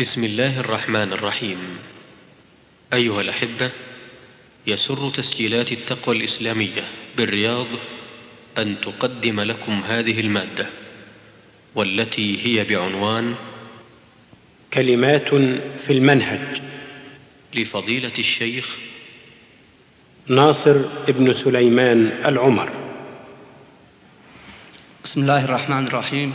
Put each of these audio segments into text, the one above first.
بسم الله الرحمن الرحيم. أيها الأحبة يسر تسجيلات التقوى الإسلامية بالرياض أن تقدم لكم هذه المادة والتي هي بعنوان كلمات في المنهج. لفضيلة الشيخ ناصر ابن سليمان العمر. بسم الله الرحمن الرحيم.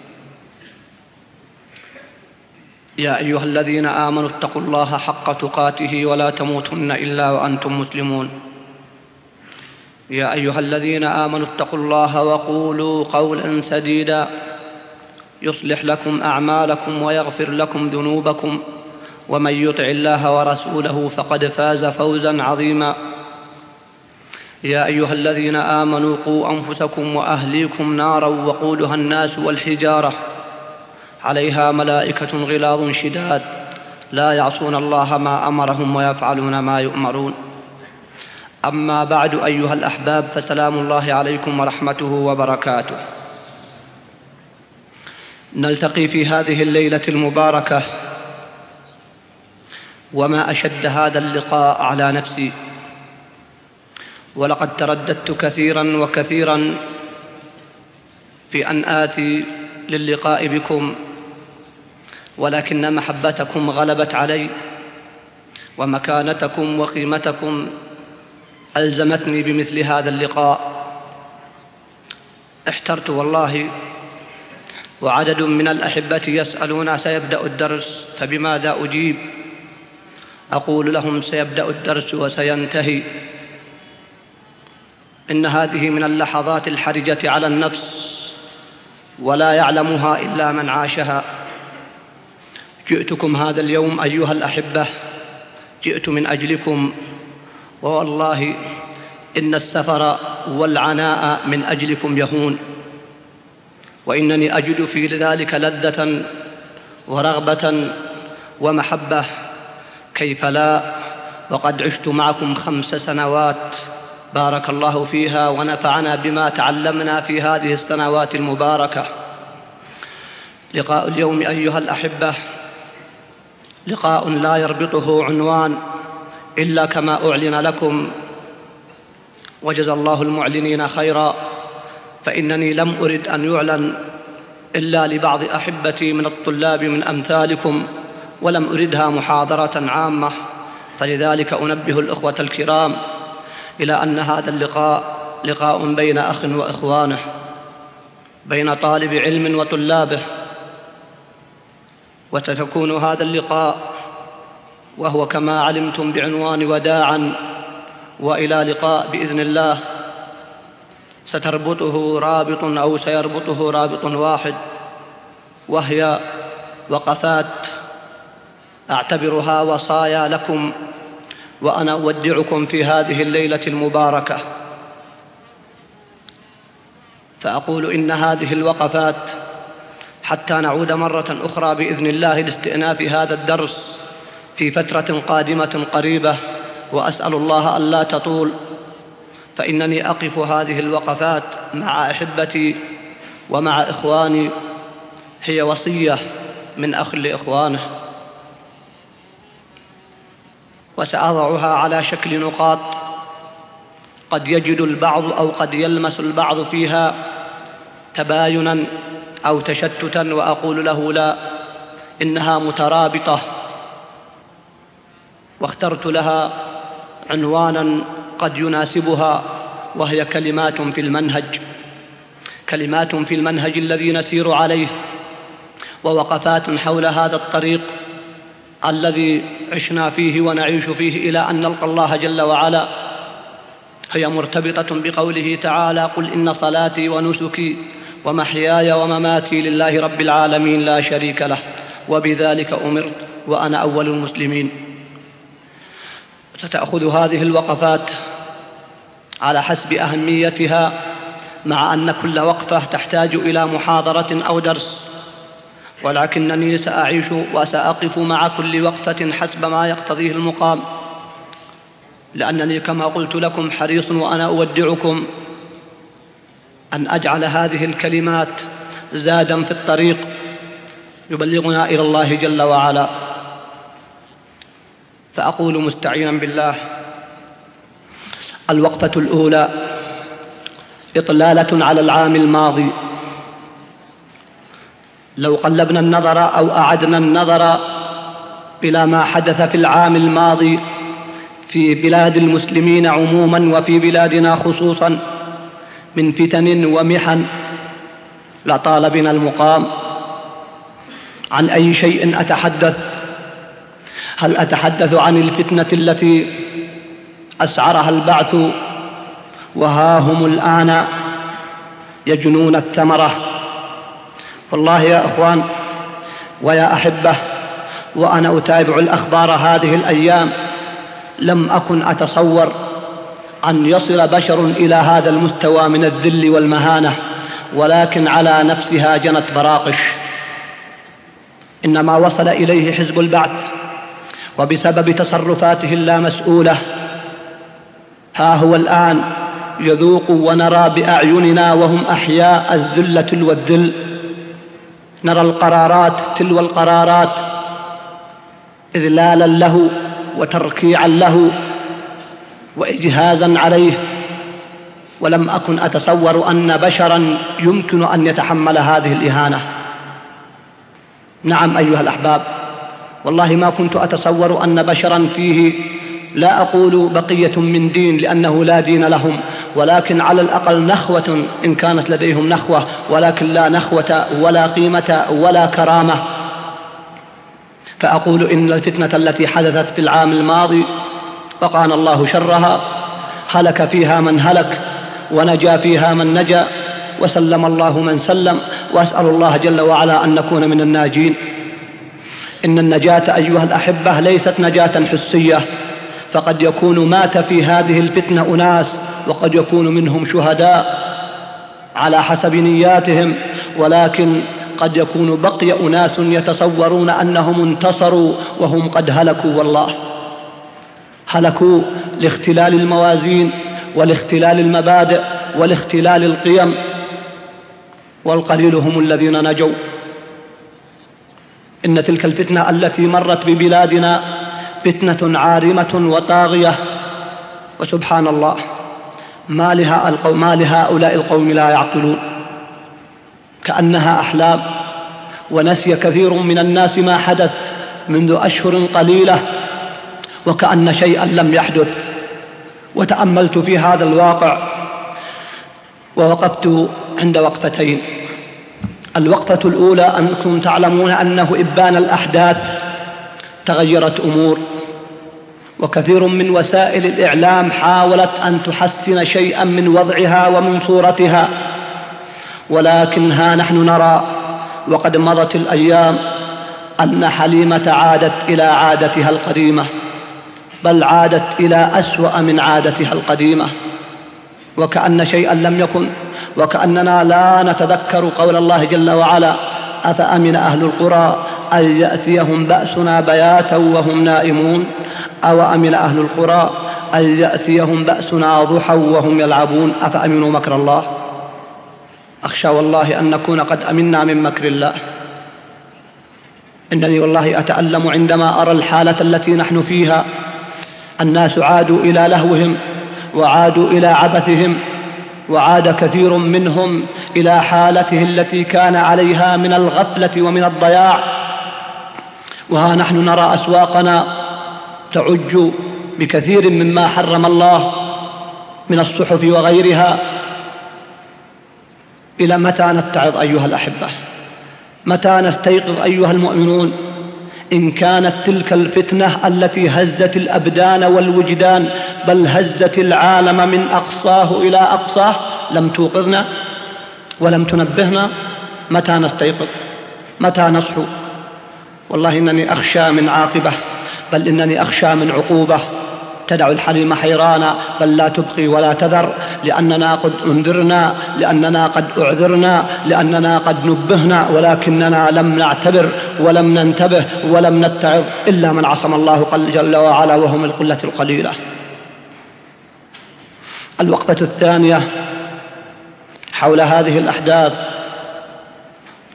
يا أيها الذين آمنوا اتقوا الله حق تقاته ولا تموتن إلا وأنتم مسلمون. يا أيها الذين آمنوا اتقوا الله وقولوا قولا سديدا. يصلح لكم أعمالكم ويغفر لكم ذنوبكم. ومن يطع الله ورسوله فقد فاز فوزا عظيما. يا أيها الذين آمنوا قوا أنفسكم وأهليكم نارا وقودها الناس والحجارة. عليها ملائكة غلاظ شداد. لا يعصون الله ما أمرهم ويفعلون ما يؤمرون. أما بعد أيها الأحباب فسلام الله عليكم ورحمته وبركاته. نلتقي في هذه الليلة المباركة. وما أشد هذا اللقاء على نفسي. ولقد ترددت كثيرا وكثيرا في أن آتي للقاء بكم. ولكن محبتكم غلبت علي ومكانتكم وقيمتكم ألزمتني بمثل هذا اللقاء. احترت والله وعدد من الأحبة يسألون سيبدأ الدرس فبماذا أجيب؟ أقول لهم سيبدأ الدرس وسينتهي. إن هذه من اللحظات الحرجة على النفس ولا يعلمها إلا من عاشها. جئتكم هذا اليوم أيها الأحبة جئت من أجلكم. ووالله إن السفر والعناء من أجلكم يهون. وإنني أجد في ذلك لذة ورغبة ومحبة. كيف لا؟ وقد عشت معكم خمس سنوات بارك الله فيها ونفعنا بما تعلمنا في هذه السنوات المباركة. لقاء اليوم أيها الأحبة. لقاء لا يربطه عنوان إلا كما أعلن لكم. وجزى الله المعلنين خيرا. فإنني لم أرد أن يعلن إلا لبعض أحبتي من الطلاب من أمثالكم ولم أردها محاضرة عامة. فلذلك أنبه الإخوة الكرام إلى أن هذا اللقاء لقاء بين أخ وإخوانه بين طالب علم وطلابه. وستكون هذا اللقاء وهو كما علمتم بعنوان وداعا وإلى لقاء بإذن الله. ستربطه رابط أو سيربطه رابط واحد وهي وقفات. أعتبرها وصايا لكم وأنا أودعكم في هذه الليلة المباركة. فأقول إن هذه الوقفات حتى نعود مرة أخرى بإذن الله لاستئناف هذا الدرس في فترة قادمة قريبة وأسأل الله ألا تطول. فإنني أقف هذه الوقفات مع أحبتي ومع إخواني. هي وصية من أخ لإخوانه. وسأضعها على شكل نقاط. قد يجد البعض أو قد يلمس البعض فيها تباينا أو تشتتا وأقول له لا إنها مترابطة. واخترت لها عنوانا قد يناسبها وهي كلمات في المنهج. كلمات في المنهج الذي نسير عليه. ووقفات حول هذا الطريق الذي عشنا فيه ونعيش فيه إلى أن نلقى الله جل وعلا. هي مرتبطة بقوله تعالى قل إن صلاتي ونسكي ومحياي ومماتي لله رب العالمين لا شريك له وبذلك أمرت وأنا أول المسلمين. ستأخذ هذه الوقفات على حسب أهميتها مع أن كل وقفة تحتاج إلى محاضرة أو درس. ولكنني سأعيش وسأقف مع كل وقفة حسب ما يقتضيه المقام. لأنني كما قلت لكم حريص وأنا أودعكم. أن أجعل هذه الكلمات زادا في الطريق يبلغنا إلى الله جل وعلا. فأقول مستعينا بالله. الوقفة الأولى إطلالة على العام الماضي. لو قلبنا النظر أو أعدنا النظر إلى ما حدث في العام الماضي في بلاد المسلمين عموما وفي بلادنا خصوصا من فتن ومحن لطال بنا المقام. عن أي شيء أتحدث؟ هل أتحدث عن الفتنة التي أسعرها البعث وها هم الآن يجنون الثمرة؟ والله يا إخوان ويا أحبة وأنا أتابع الأخبار هذه الأيام لم أكن أتصور أن يصل بشر إلى هذا المستوى من الذل والمهانة ولكن على نفسها جنت براقش. إنما وصل إليه حزب البعث وبسبب تصرفاته اللامسؤولة ها هو الآن يذوق ونرى بأعيننا وهم أحياء الذلة والذل. نرى القرارات تلو القرارات اذلالا له وتركيعا له. واجهازا عليه. ولم أكن أتصور أن بشرا يمكن أن يتحمل هذه الإهانة. نعم أيها الأحباب والله ما كنت أتصور أن بشرا فيه لا أقول بقية من دين لأنه لا دين لهم. ولكن على الأقل نخوة إن كانت لديهم نخوة ولكن لا نخوة ولا قيمة ولا كرامة. فأقول إن الفتنة التي حدثت في العام الماضي وقانا الله شرها. هلك فيها من هلك ونجا فيها من نجا. وسلم الله من سلم. وأسأل الله جل وعلا أن نكون من الناجين. إن النجاة أيها الأحبة ليست نجاة حسية. فقد يكون مات في هذه الفتنة أناس وقد يكون منهم شهداء على حسب نياتهم. ولكن قد يكون بقي أناس يتصورون أنهم انتصروا وهم قد هلكوا والله. هلكوا لاختلال الموازين ولاختلال المبادئ ولاختلال القيم والقليل هم الذين نجوا. إن تلك الفتنة التي مرت ببلادنا فتنة عارمة وطاغية. وسبحان الله ما, ما لهؤلاء القوم لا يعقلون. كأنها أحلام ونسي كثير من الناس ما حدث منذ أشهر قليلة. وكأن شيئا لم يحدث. وتأملت في هذا الواقع ووقفت عند وقفتين. الوقفة الأولى أنكم تعلمون أنه إبان الأحداث تغيرت أمور وكثير من وسائل الإعلام حاولت أن تحسن شيئا من وضعها ومن صورتها. ولكن ها نحن نرى وقد مضت الأيام أن حليمة عادت إلى عادتها القديمة. بل عادت إلى أسوأ من عادتها القديمة. وكأن شيئا لم يكن وكأننا لا نتذكر قول الله جل وعلا أفأمن أهل القرى أن يأتيهم بأسنا بياتا وهم نائمون؟ أو أمن أهل القرى أن يأتيهم بأسنا ضحى وهم يلعبون؟ أفأمنوا مكر الله؟ أخشى والله أن نكون قد أمنا من مكر الله. إنني والله أتألم عندما أرى الحالة التي نحن فيها. الناس عادوا إلى لهوهم وعادوا إلى عبثهم وعاد كثير منهم إلى حالته التي كان عليها من الغفلة ومن الضياع. وها نحن نرى أسواقنا تعج بكثير مما حرم الله من الصحف وغيرها. إلى متى نتعظ أيها الأحبة؟ متى نستيقظ أيها المؤمنون؟ إن كانت تلك الفتنة التي هزت الأبدان والوجدان بل هزت العالم من أقصاه إلى أقصاه لم توقظنا ولم تنبهنا؟ متى نستيقظ؟ متى نصحو؟ والله إنني أخشى من عاقبة بل إنني أخشى من عقوبة. تدع الحليم حيرانا بل لا تبقي ولا تذر لأننا قد أنذرنا لأننا قد أعذرنا لأننا قد نبهنا ولكننا لم نعتبر ولم ننتبه ولم نتعظ إلا من عصم الله جل وعلا وهم القلة القليلة. الوقفة الثانية حول هذه الأحداث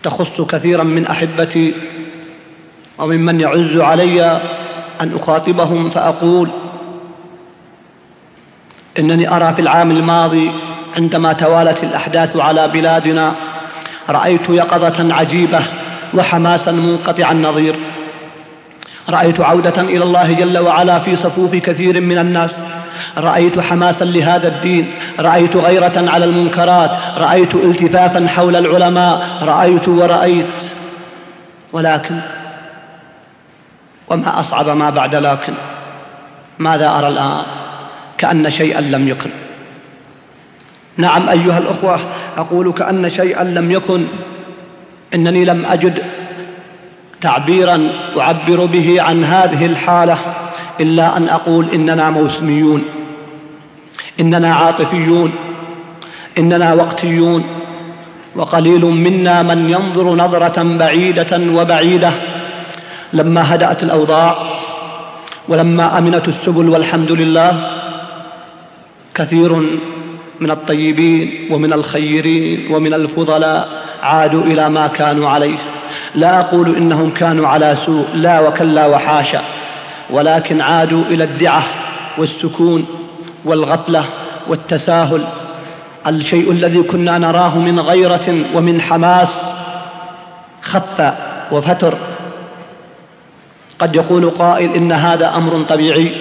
تخص كثيرا من أحبتي وممن يعز علي أن أخاطبهم فأقول إنني أرى في العام الماضي عندما توالت الأحداث على بلادنا رأيت يقظة عجيبة وحماسا منقطع النظير. رأيت عودة إلى الله جل وعلا في صفوف كثير من الناس. رأيت حماسا لهذا الدين. رأيت غيرة على المنكرات. رأيت التفافا حول العلماء. رأيت ورأيت. ولكن وما أصعب ما بعد لكن ماذا أرى الآن؟ كأن شيئا لم يكن. نعم أيها الأخوة أقول كأن شيئا لم يكن. إنني لم أجد تعبيرا أعبر به عن هذه الحالة إلا أن أقول إننا موسميون إننا عاطفيون إننا وقتيون. وقليل منا من ينظر نظرة بعيدة وبعيدة. لما هدأت الأوضاع ولما أمنت السبل والحمد لله كثير من الطيبين ومن الخيرين ومن الفضلاء عادوا إلى ما كانوا عليه. لا أقول إنهم كانوا على سوء لا وكلا وحاشا ولكن عادوا إلى الدعة والسكون والغفلة والتساهل. الشيء الذي كنا نراه من غيرة ومن حماس خف وفتر. قد يقول قائل إن هذا أمر طبيعي.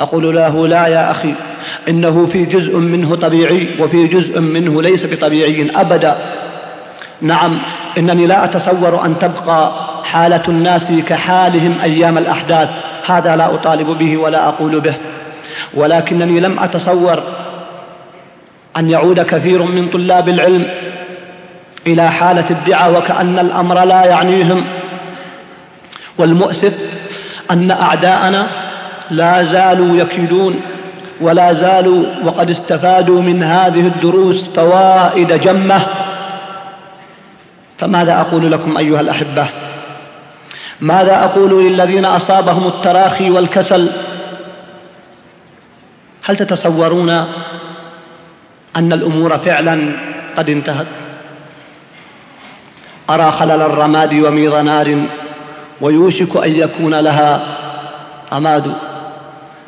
أقول له لا يا أخي إنه في جزء منه طبيعي وفي جزء منه ليس بطبيعي أبدا. نعم إنني لا أتصور أن تبقى حالة الناس كحالهم أيام الأحداث. هذا لا أطالب به ولا أقول به. ولكنني لم أتصور أن يعود كثير من طلاب العلم إلى حالة الدعاء وكأن الأمر لا يعنيهم. والمؤسف أن أعداءنا لا زالوا يكيدون ولا زالوا وقد استفادوا من هذه الدروس فوائد جمة. فماذا أقول لكم أيها الأحبة؟ ماذا أقول للذين أصابهم التراخي والكسل؟ هل تتصورون أن الأمور فعلا قد انتهت؟ أرى خلل الرماد وميض نار ويوشك أن يكون لها رماد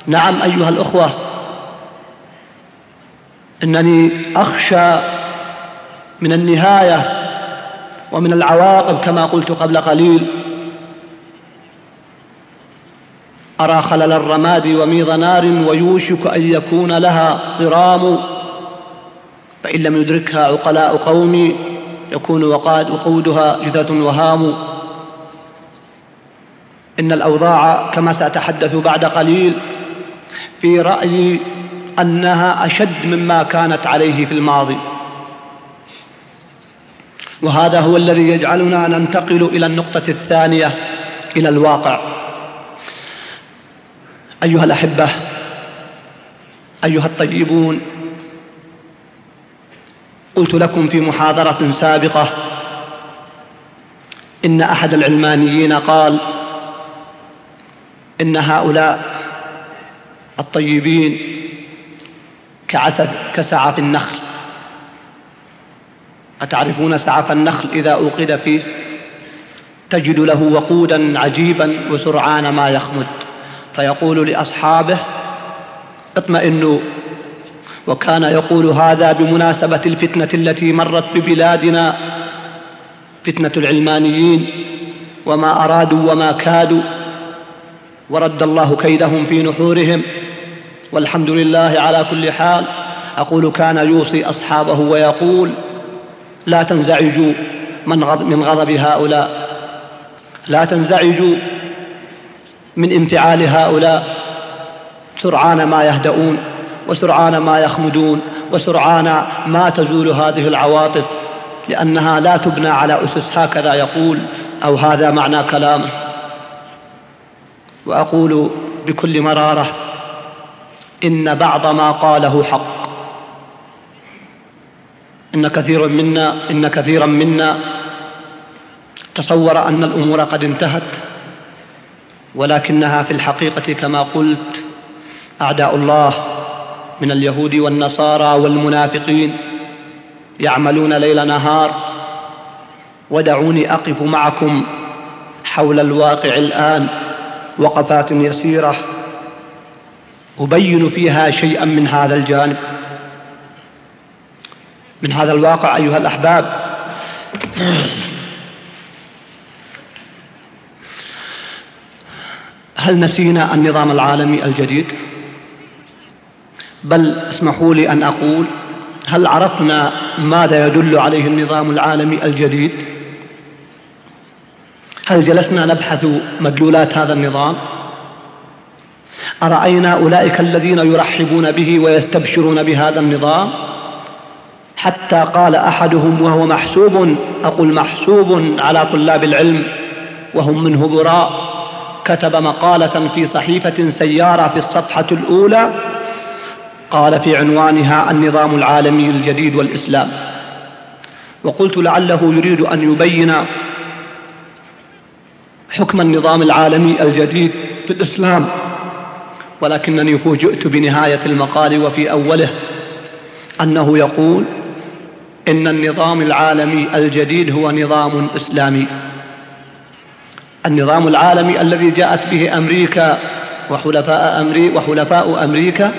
نعم أيها الأخوة إنني أخشى من النهاية ومن العواقب كما قلت قبل قليل. أرى خلل الرماد وميض نار ويوشك أن يكون لها ضرام فإن لم يدركها عقلاء قومي يكون وقاد وقودها جثث وهام. إن الأوضاع كما سأتحدث بعد قليل في رأيي أنها أشد مما كانت عليه في الماضي. وهذا هو الذي يجعلنا ننتقل إلى النقطة الثانية إلى الواقع. أيها الأحبة أيها الطيبون قلت لكم في محاضرة سابقة إن أحد العلمانيين قال إن هؤلاء الطيبين كعسف كسعف النخل. أتعرفون سعف النخل إذا أوقد فيه؟ تجد له وقودا عجيبا وسرعان ما يخمد. فيقول لأصحابه اطمئنوا. وكان يقول هذا بمناسبة الفتنة التي مرت ببلادنا فتنة العلمانيين وما أرادوا وما كادوا. ورد الله كيدهم في نحورهم والحمد لله على كل حال. أقول كان يوصي أصحابه ويقول لا تنزعجوا من غضب, من غضب هؤلاء. لا تنزعجوا من انفعال هؤلاء. سرعان ما يهدؤون وسرعان ما يخمدون وسرعان ما تزول هذه العواطف لأنها لا تبنى على أسس هكذا يقول أو هذا معنى كلامه. وأقول بكل مرارة إن بعض ما قاله حق. إن كثير منا إن كثيرا منا تصور أن الأمور قد انتهت ولكنها في الحقيقة كما قلت أعداء الله من اليهود والنصارى والمنافقين يعملون ليل نهار. ودعوني أقف معكم حول الواقع الآن وقفات يسيرة. أبين فيها شيئا من هذا الجانب. من هذا الواقع أيها الأحباب. هل نسينا النظام العالمي الجديد؟ بل اسمحوا لي أن أقول هل عرفنا ماذا يدل عليه النظام العالمي الجديد؟ هل جلسنا نبحث مدلولات هذا النظام؟ أرأينا أولئك الذين يرحبون به ويستبشرون بهذا النظام؟ حتى قال أحدهم وهو محسوب أقول محسوب على طلاب العلم وهم منه براء. كتب مقالة في صحيفة سيارة في الصفحة الأولى قال في عنوانها النظام العالمي الجديد والإسلام. وقلت لعله يريد أن يبين حكم النظام العالمي الجديد في الإسلام. ولكنني فوجئت بنهاية المقال وفي أوله أنه يقول إن النظام العالمي الجديد هو نظام إسلامي. النظام العالمي الذي جاءت به أمريكا وحلفاء, أمري وحلفاء أمريكا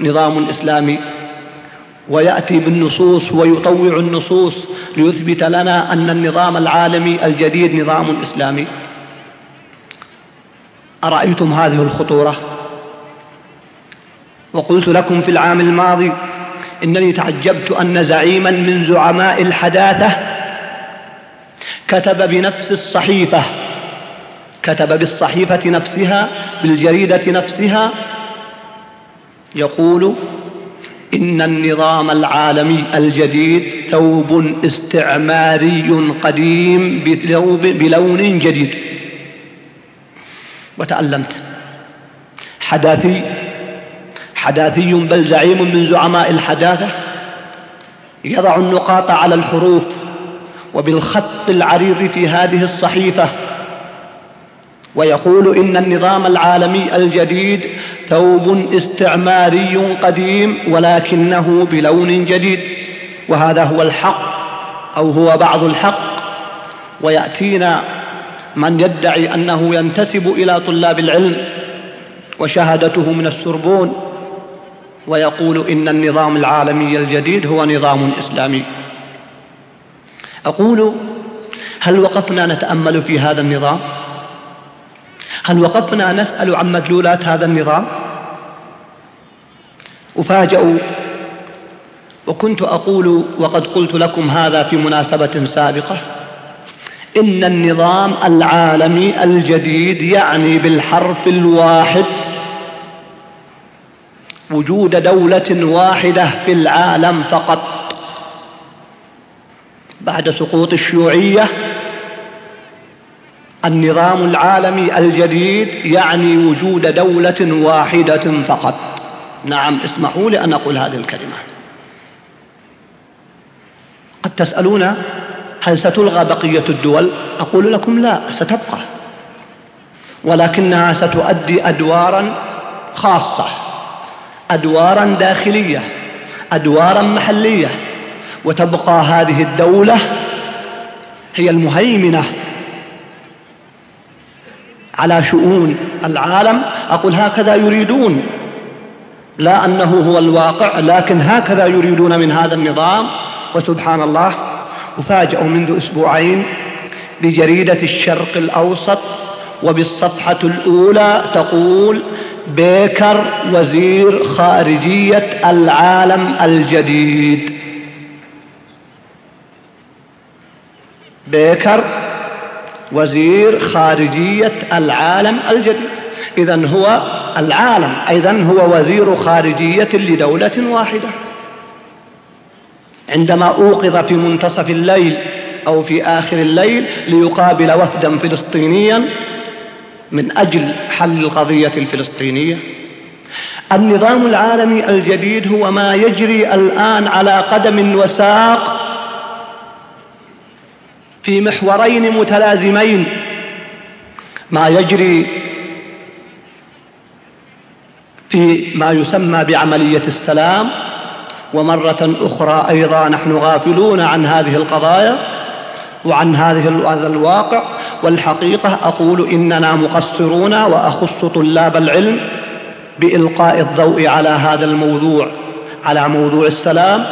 نظام إسلامي. ويأتي بالنصوص ويطوع النصوص ليثبت لنا أن النظام العالمي الجديد نظام إسلامي. أرأيتم هذه الخطورة؟ وقلت لكم في العام الماضي إنني تعجبت أن زعيما من زعماء الحداثة كتب بنفس الصحيفة كتب بالصحيفة نفسها بالجريدة نفسها يقول إن النظام العالمي الجديد ثوب استعماري قديم بلون جديد. وتألمت. حداثي حداثي بل زعيم من زعماء الحداثة يضع النقاط على الحروف وبالخط العريض في هذه الصحيفة ويقول إن النظام العالمي الجديد ثوب استعماري قديم ولكنه بلون جديد وهذا هو الحق أو هو بعض الحق ويأتينا من يدعي أنه ينتسب إلى طلاب العلم وشهادته من السربون. ويقول إن النظام العالمي الجديد هو نظام إسلامي. أقول هل وقفنا نتأمل في هذا النظام؟ هل وقفنا نسأل عن مدلولات هذا النظام؟ أفاجأ. وكنت أقول وقد قلت لكم هذا في مناسبة سابقة إن النظام العالمي الجديد يعني بالحرف الواحد وجود دولة واحدة في العالم فقط. بعد سقوط الشيوعية النظام العالمي الجديد يعني وجود دولة واحدة فقط. نعم اسمحوا لي أن أقول هذه الكلمة. قد تسألون هل ستلغى بقية الدول؟ أقول لكم لا ستبقى. ولكنها ستؤدي أدوارا خاصة. أدوارا داخلية أدوارا محلية وتبقى هذه الدولة هي المهيمنة على شؤون العالم. أقول هكذا يريدون لا أنه هو الواقع لكن هكذا يريدون من هذا النظام. وسبحان الله أفاجأ منذ أسبوعين بجريدة الشرق الأوسط وبالصفحة الأولى تقول بيكر وزير خارجية العالم الجديد. بيكر وزير خارجية العالم الجديد. إذا هو العالم أيضا هو وزير خارجية لدولة واحدة. عندما أوقظ في منتصف الليل أو في آخر الليل ليقابل وفدا فلسطينيا من أجل حل القضية الفلسطينية. النظام العالمي الجديد هو ما يجري الآن على قدم وساق في محورين متلازمين. ما يجري في ما يسمى بعملية السلام ومرة أخرى أيضا نحن غافلون عن هذه القضايا. وعن هذه الواقع والحقيقة أقول إننا مقصرون وأخص طلاب العلم بإلقاء الضوء على هذا الموضوع على موضوع السلام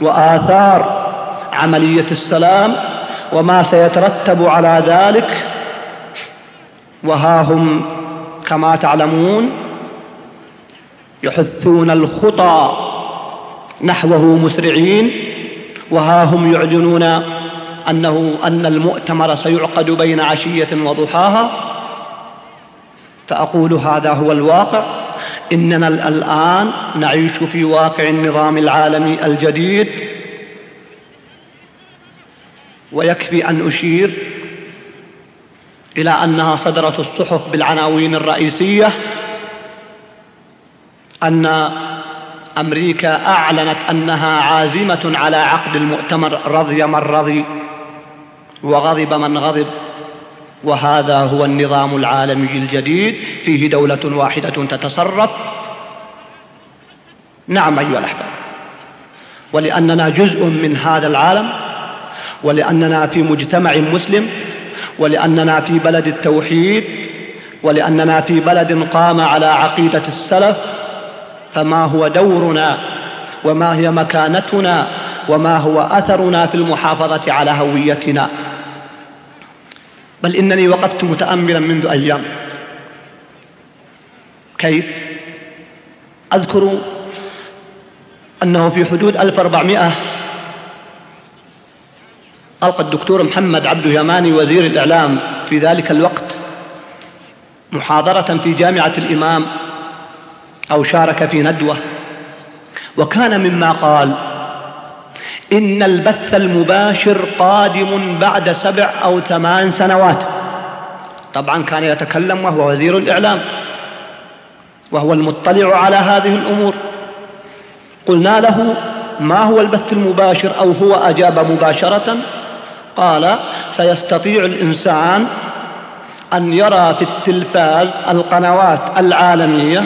وآثار عملية السلام وما سيترتب على ذلك وها هم كما تعلمون يحثون الخطى نحوه مسرعين وها هم يعلنون أنه أن المؤتمر سيعقد بين عشية وضحاها فأقول هذا هو الواقع. إننا الآن نعيش في واقع النظام العالمي الجديد ويكفي أن أشير إلى أنها صدرت الصحف بالعناوين الرئيسية أن أمريكا أعلنت أنها عازمة على عقد المؤتمر رضي من رضي. وغضب من غضب. وهذا هو النظام العالمي الجديد فيه دولة واحدة تتصرف نعم أيها الأحباب. ولأننا جزء من هذا العالم ولأننا في مجتمع مسلم ولأننا في بلد التوحيد ولأننا في بلد قام على عقيدة السلف فما هو دورنا وما هي مكانتنا وما هو أثرنا في المحافظة على هويتنا. بل إنني وقفت متأملا منذ أيام كيف؟ أذكر أنه في حدود 1400 ألقى الدكتور محمد عبد يماني وزير الإعلام في ذلك الوقت محاضرة في جامعة الإمام أو شارك في ندوة وكان مما قال إن البث المباشر قادم بعد سبع أو ثمان سنوات. طبعا كان يتكلم وهو وزير الإعلام وهو المطلع على هذه الأمور. قلنا له ما هو البث المباشر أو هو أجاب مباشرة؟ قال سيستطيع الإنسان أن يرى في التلفاز القنوات العالمية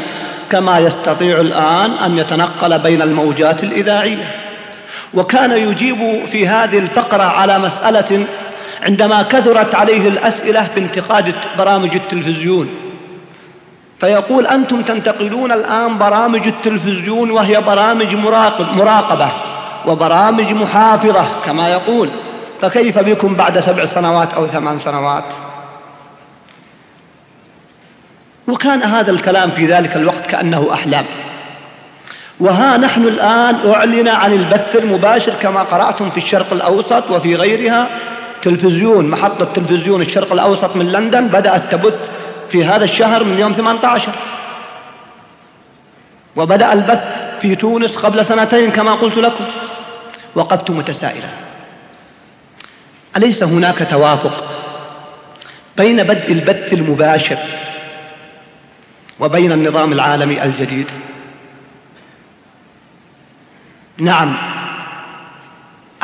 كما يستطيع الآن أن يتنقل بين الموجات الإذاعية. وكان يجيب في هذه الفقرة على مسألة عندما كثرت عليه الأسئلة في انتقاد برامج التلفزيون. فيقول أنتم تنتقلون الآن برامج التلفزيون وهي برامج مراقب مراقبة وبرامج محافظة كما يقول. فكيف بكم بعد سبع سنوات أو ثمان سنوات؟ وكان هذا الكلام في ذلك الوقت كأنه أحلام. وها نحن الآن أعلن عن البث المباشر كما قرأتم في الشرق الأوسط وفي غيرها. تلفزيون محطة تلفزيون الشرق الأوسط من لندن بدأت تبث في هذا الشهر من يوم 18 وبدأ البث في تونس قبل سنتين كما قلت لكم. وقفت متسائلا. أليس هناك توافق بين بدء البث المباشر وبين النظام العالمي الجديد؟ نعم.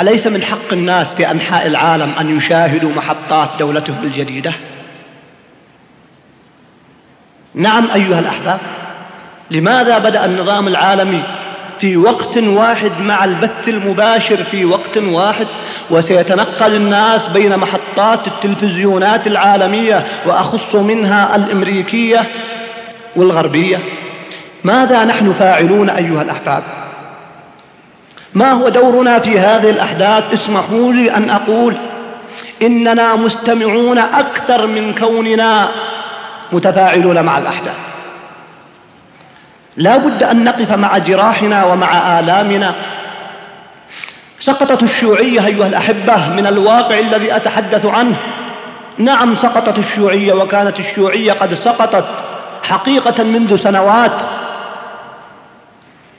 أليس من حق الناس في أنحاء العالم أن يشاهدوا محطات دولتهم الجديدة؟ نعم أيها الأحباب. لماذا بدأ النظام العالمي في وقت واحد مع البث المباشر في وقت واحد؟ وسيتنقل الناس بين محطات التلفزيونات العالمية وأخص منها الأمريكية والغربية. ماذا نحن فاعلون أيها الأحباب؟ ما هو دورنا في هذه الأحداث؟ اسمحوا لي أن أقول إننا مستمعون أكثر من كوننا متفاعلون مع الأحداث. لا بد أن نقف مع جراحنا ومع آلامنا. سقطت الشيوعية أيها الأحبة من الواقع الذي أتحدث عنه. نعم سقطت الشيوعية وكانت الشيوعية قد سقطت حقيقة منذ سنوات.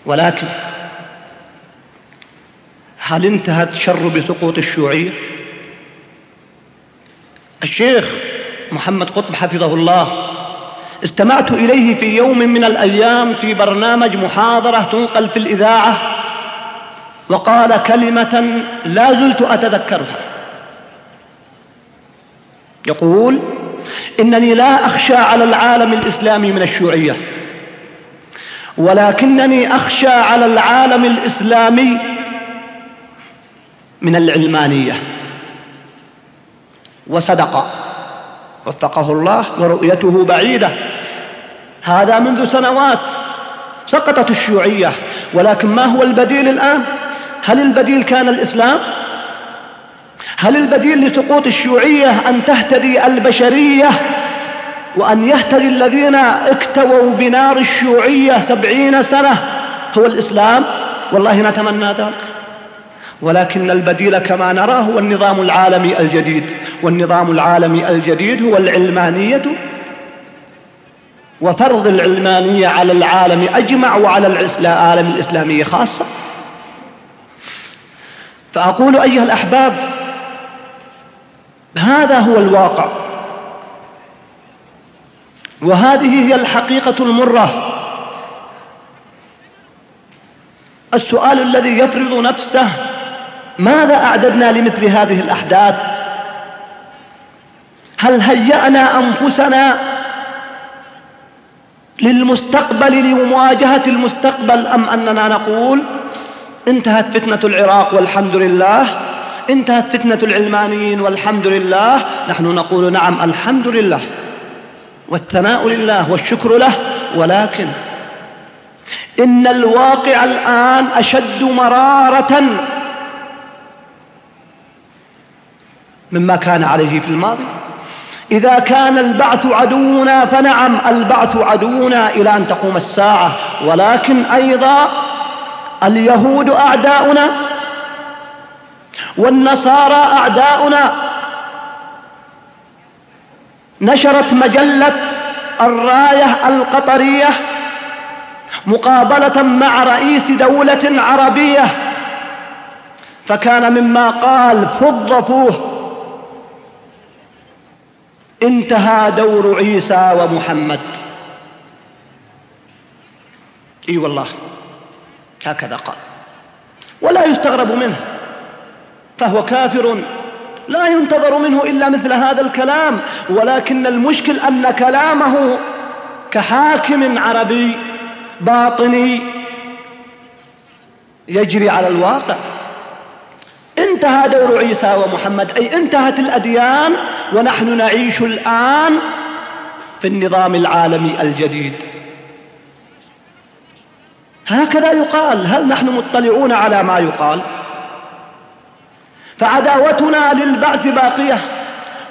ولكن هل انتهى الشر بسقوط الشيوعية؟ الشيخ محمد قطب حفظه الله استمعت إليه في يوم من الأيام في برنامج محاضرة تنقل في الإذاعة وقال كلمة لا زلت أتذكرها. يقول إنني لا أخشى على العالم الإسلامي من الشيوعية ولكنني أخشى على العالم الإسلامي من العلمانية. وصدق. وفقه الله ورؤيته بعيدة. هذا منذ سنوات سقطت الشيوعية. ولكن ما هو البديل الآن؟ هل البديل كان الإسلام؟ هل البديل لسقوط الشيوعية أن تهتدي البشرية وأن يهتدي الذين اكتووا بنار الشيوعية سبعين سنة؟ هو الإسلام؟ والله نتمنى ذلك. ولكن البديل كما نرى هو النظام العالمي الجديد. والنظام العالمي الجديد هو العلمانية وفرض العلمانية على العالم أجمع وعلى العالم الإسلامي خاصة. فأقول أيها الأحباب هذا هو الواقع. وهذه هي الحقيقة المرة. السؤال الذي يفرض نفسه ماذا أعددنا لمثل هذه الأحداث؟ هل هيأنا أنفسنا للمستقبل لمواجهة المستقبل أم أننا نقول انتهت فتنة العراق والحمد لله انتهت فتنة العلمانيين والحمد لله نحن نقول نعم الحمد لله والثناء لله والشكر له ولكن إن الواقع الآن أشد مرارة مما كان عليه في الماضي. إذا كان البعث عدونا فنعم البعث عدونا إلى أن تقوم الساعة. ولكن أيضا اليهود أعداؤنا والنصارى أعداؤنا نشرت مجلة الراية القطرية مقابلة مع رئيس دولة عربية. فكان مما قال فضفوه انتهى دور عيسى ومحمد. إي والله هكذا قال. ولا يستغرب منه فهو كافر لا ينتظر منه إلا مثل هذا الكلام ولكن المشكل أن كلامه كحاكم عربي باطني يجري على الواقع. انتهى دور عيسى ومحمد. أي انتهت الأديان ونحن نعيش الآن في النظام العالمي الجديد. هكذا يقال. هل نحن مطلعون على ما يقال؟ فعداوتنا للبعث باقية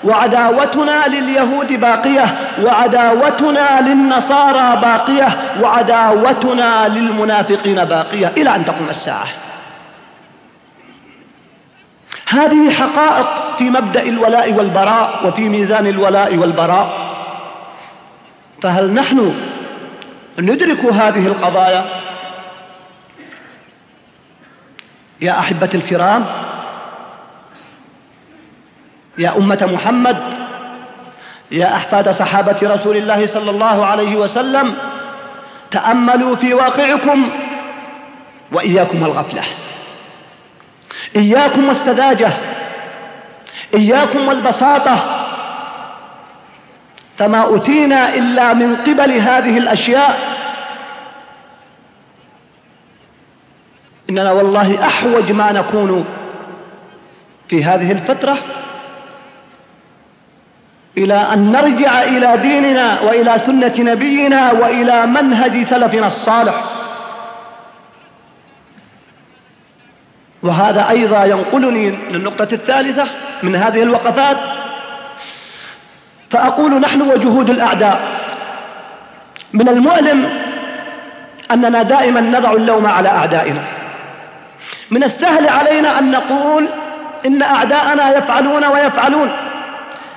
وعداوتنا لليهود باقية وعداوتنا للنصارى باقية وعداوتنا للمنافقين باقية. إلى أن تقوم الساعة. هذه حقائق في مبدأ الولاء والبراء وفي ميزان الولاء والبراء. فهل نحن ندرك هذه القضايا؟ يا أحبتي الكرام يا أمة محمد يا أحفاد صحابة رسول الله صلى الله عليه وسلم تأملوا في واقعكم وإياكم الغفلة. إياكم والسذاجة إياكم والبساطة. فما أتينا إلا من قبل هذه الأشياء. إننا والله أحوج ما نكون في هذه الفترة إلى أن نرجع إلى ديننا وإلى سنة نبينا وإلى منهج سلفنا الصالح. وهذا أيضا ينقلني للنقطة الثالثة من هذه الوقفات. فأقول نحن وجهود الأعداء من المؤلم أننا دائما نضع اللوم على أعدائنا. من السهل علينا أن نقول إن أعداءنا يفعلون ويفعلون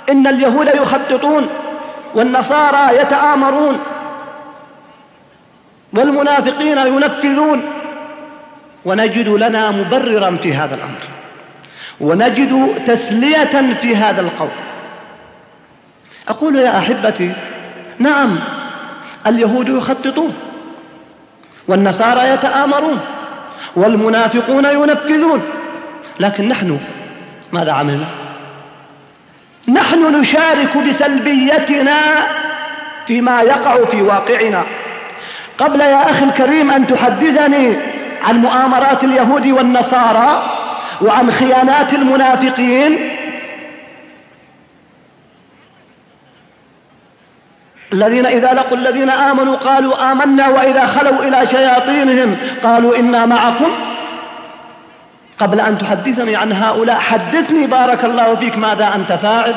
إن اليهود يخططون والنصارى يتآمرون والمنافقين ينفذون ونجد لنا مبررا في هذا الأمر. ونجد تسلية في هذا القول. أقول يا أحبتي نعم اليهود يخططون والنصارى يتآمرون والمنافقون ينفذون لكن نحن ماذا عملنا؟ نحن نشارك بسلبيتنا فيما يقع في واقعنا. قبل يا أخي الكريم أن تحدثني عن مؤامرات اليهود والنصارى وعن خيانات المنافقين. الذين إذا لقوا الذين آمنوا قالوا آمنا وإذا خلوا إلى شياطينهم قالوا إنا معكم. قبل أن تحدثني عن هؤلاء حدثني بارك الله فيك ماذا أنت فاعل.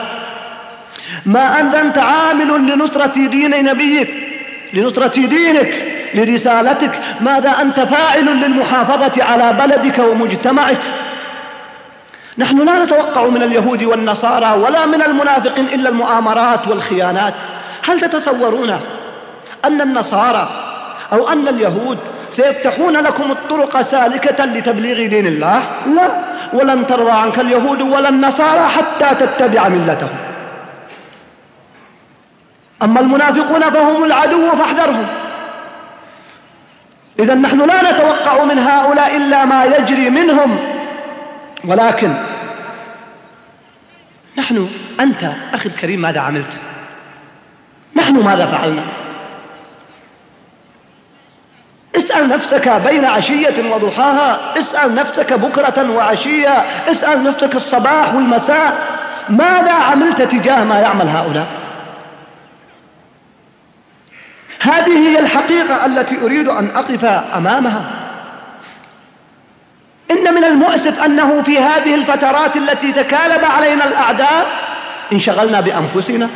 ما أنت عامل لنصرة دين نبيك لنصرة دينك. لرسالتك ماذا أنت فاعل للمحافظة على بلدك ومجتمعك؟ نحن لا نتوقع من اليهود والنصارى ولا من المنافقين إلا المؤامرات والخيانات. هل تتصورون أن النصارى أو أن اليهود سيفتحون لكم الطرق سالكة لتبليغ دين الله؟ لا ولن ترضى عنك اليهود ولا النصارى حتى تتبع ملتهم. أما المنافقون فهم العدو فاحذرهم. إذا نحن لا نتوقع من هؤلاء إلا ما يجري منهم. ولكن نحن أنت أخي الكريم ماذا عملت؟ نحن ماذا فعلنا؟ اسأل نفسك بين عشية وضحاها اسأل نفسك بكرة وعشية اسأل نفسك الصباح والمساء ماذا عملت تجاه ما يعمل هؤلاء؟ هذه هي الحقيقة التي أريد أن أقف أمامها. إن من المؤسف أنه في هذه الفترات التي تكالب علينا الأعداء انشغلنا بأنفسنا.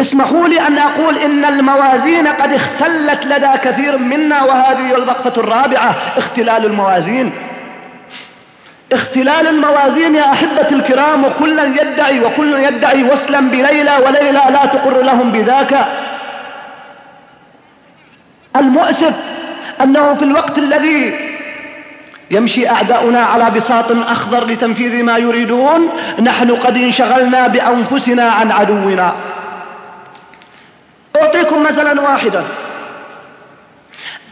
اسمحوا لي أن أقول إن الموازين قد اختلت لدى كثير منا وهذه الوقفة الرابعة اختلال الموازين. اختلال الموازين يا أحبة الكرام وكل يدعي وكل يدعي وصلا بليلى وليلى لا تقر لهم بذاك. المؤسف أنه في الوقت الذي يمشي أعداؤنا على بساط أخضر لتنفيذ ما يريدون نحن قد انشغلنا بأنفسنا عن عدونا. أعطيكم مثلا واحدا.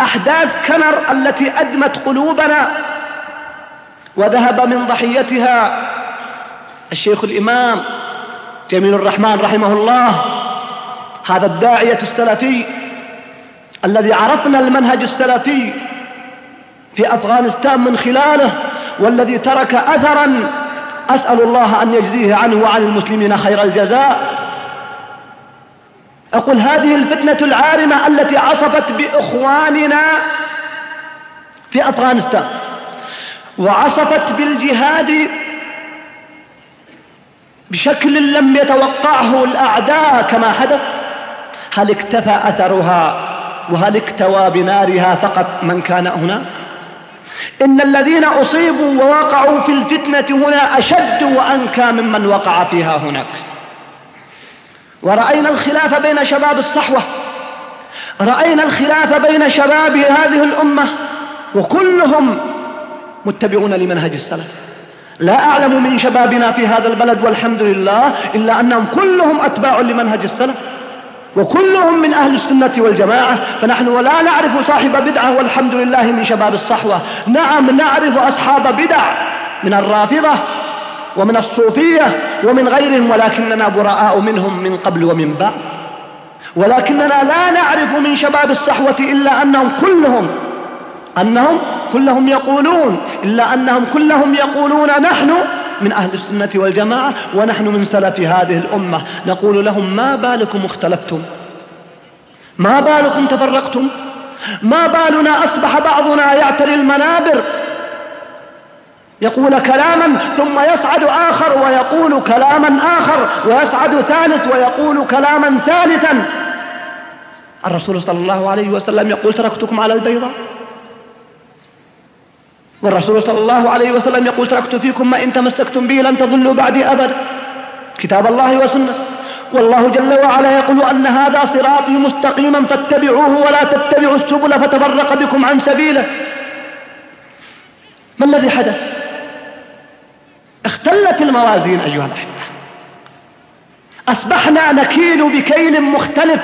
أحداث كنر التي أدمت قلوبنا وذهب من ضحيتها الشيخ الإمام جميل الرحمن رحمه الله هذا الداعية السلفي. الذي عرفنا المنهج السلفي في أفغانستان من خلاله والذي ترك أثرا أسأل الله أن يجزيه عنه وعن المسلمين خير الجزاء. أقول هذه الفتنة العارمة التي عصفت بإخواننا في أفغانستان وعصفت بالجهاد بشكل لم يتوقعه الأعداء كما حدث هل اكتفى أثرها وهل اكتوى بنارها فقط من كان هنا؟ إن الذين أصيبوا ووقعوا في الفتنة هنا أشد وأنكى ممن وقع فيها هناك. ورأينا الخلاف بين شباب الصحوة. رأينا الخلاف بين شباب هذه الأمة وكلهم متبعون لمنهج السلف. لا أعلم من شبابنا في هذا البلد والحمد لله إلا أنهم كلهم أتباع لمنهج السلف. وكلهم من أهل السنة والجماعة فنحن ولا نعرف صاحب بدعة والحمد لله من شباب الصحوة. نعم نعرف أصحاب بدع من الرافضة ومن الصوفية ومن غيرهم ولكننا براء منهم من قبل ومن بعد. ولكننا لا نعرف من شباب الصحوة إلا أنهم كلهم أنهم كلهم يقولون إلا أنهم كلهم يقولون نحن من أهل السنة والجماعة ونحن من سلف هذه الأمة. نقول لهم ما بالكم اختلفتم؟ ما بالكم تفرقتم؟ ما بالنا أصبح بعضنا يعتري المنابر؟ يقول كلاما ثم يصعد آخر ويقول كلاما آخر ويصعد ثالث ويقول كلاما ثالثا. الرسول صلى الله عليه وسلم يقول تركتكم على البيضاء؟ والرسول صلى الله عليه وسلم يقول تركت فيكم ما إن تمسكتم به لن تضلوا بعدي أبدا كتاب الله وسنة والله جل وعلا يقول أن هذا صراطي مستقيما فاتبعوه ولا تتبعوا السبل فتفرق بكم عن سبيله. ما الذي حدث؟ اختلت الموازين أيها الأحبة. أصبحنا نكيل بكيل مختلف.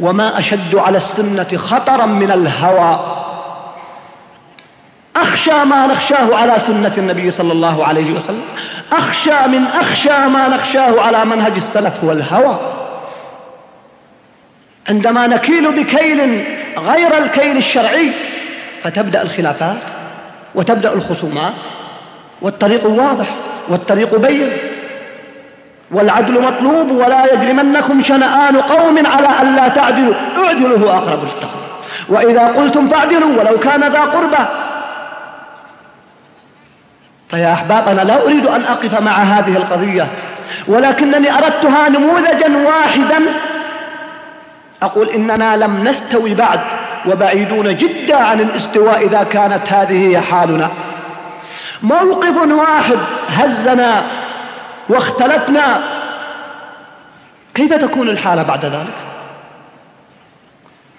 وما أشد على السنة خطرا من الهوى. أخشى ما نخشاه على سنة النبي صلى الله عليه وسلم. أخشى من أخشى ما نخشاه على منهج السلف والهوى. عندما نكيل بكيل غير الكيل الشرعي فتبدأ الخلافات وتبدأ الخصومات والطريق واضح والطريق بين. والعدل مطلوب ولا يجرمنكم شنآن قوم على أن لا تعدلوا. اعدلوا هو أقرب للتقوى. وإذا قلتم فاعدلوا ولو كان ذا قربى فيا أحباب أنا لا أريد أن أقف مع هذه القضية ولكنني أردتها نموذجا واحدا. أقول إننا لم نستوي بعد وبعيدون جدا عن الاستواء إذا كانت هذه هي حالنا. موقف واحد هزنا واختلفنا. كيف تكون الحالة بعد ذلك؟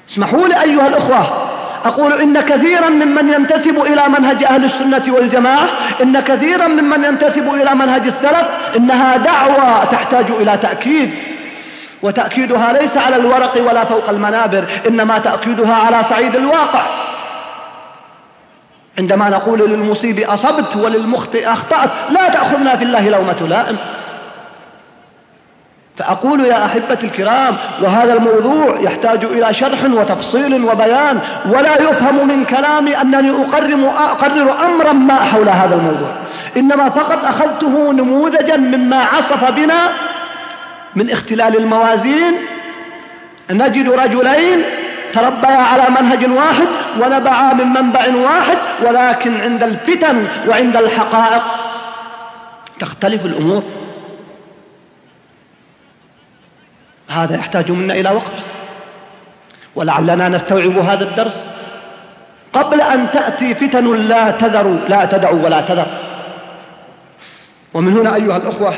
اسمحوا لي أيها الأخوة أقول إن كثيرا ممن ينتسب إلى منهج أهل السنة والجماعة إن كثيرا ممن ينتسب إلى منهج السلف إنها دعوة تحتاج إلى تأكيد. وتأكيدها ليس على الورق ولا فوق المنابر إنما تأكيدها على صعيد الواقع. عندما نقول للمصيب أصبت وللمخطئ أخطأت لا تأخذنا في الله لومة لائم. فأقول يا أحبتي الكرام وهذا الموضوع يحتاج إلى شرح وتفصيل وبيان ولا يفهم من كلامي أنني أقرر, أقرر أمرا ما حول هذا الموضوع. إنما فقط أخذته نموذجا مما عصف بنا من اختلال الموازين. نجد رجلين تربيا على منهج واحد ونبعا من منبع واحد ولكن عند الفتن وعند الحقائق تختلف الأمور. هذا يحتاج منا إلى وقت. ولعلنا نستوعب هذا الدرس. قبل أن تأتي فتن لا تذر لا تدع ولا تذر. ومن هنا أيها الأخوة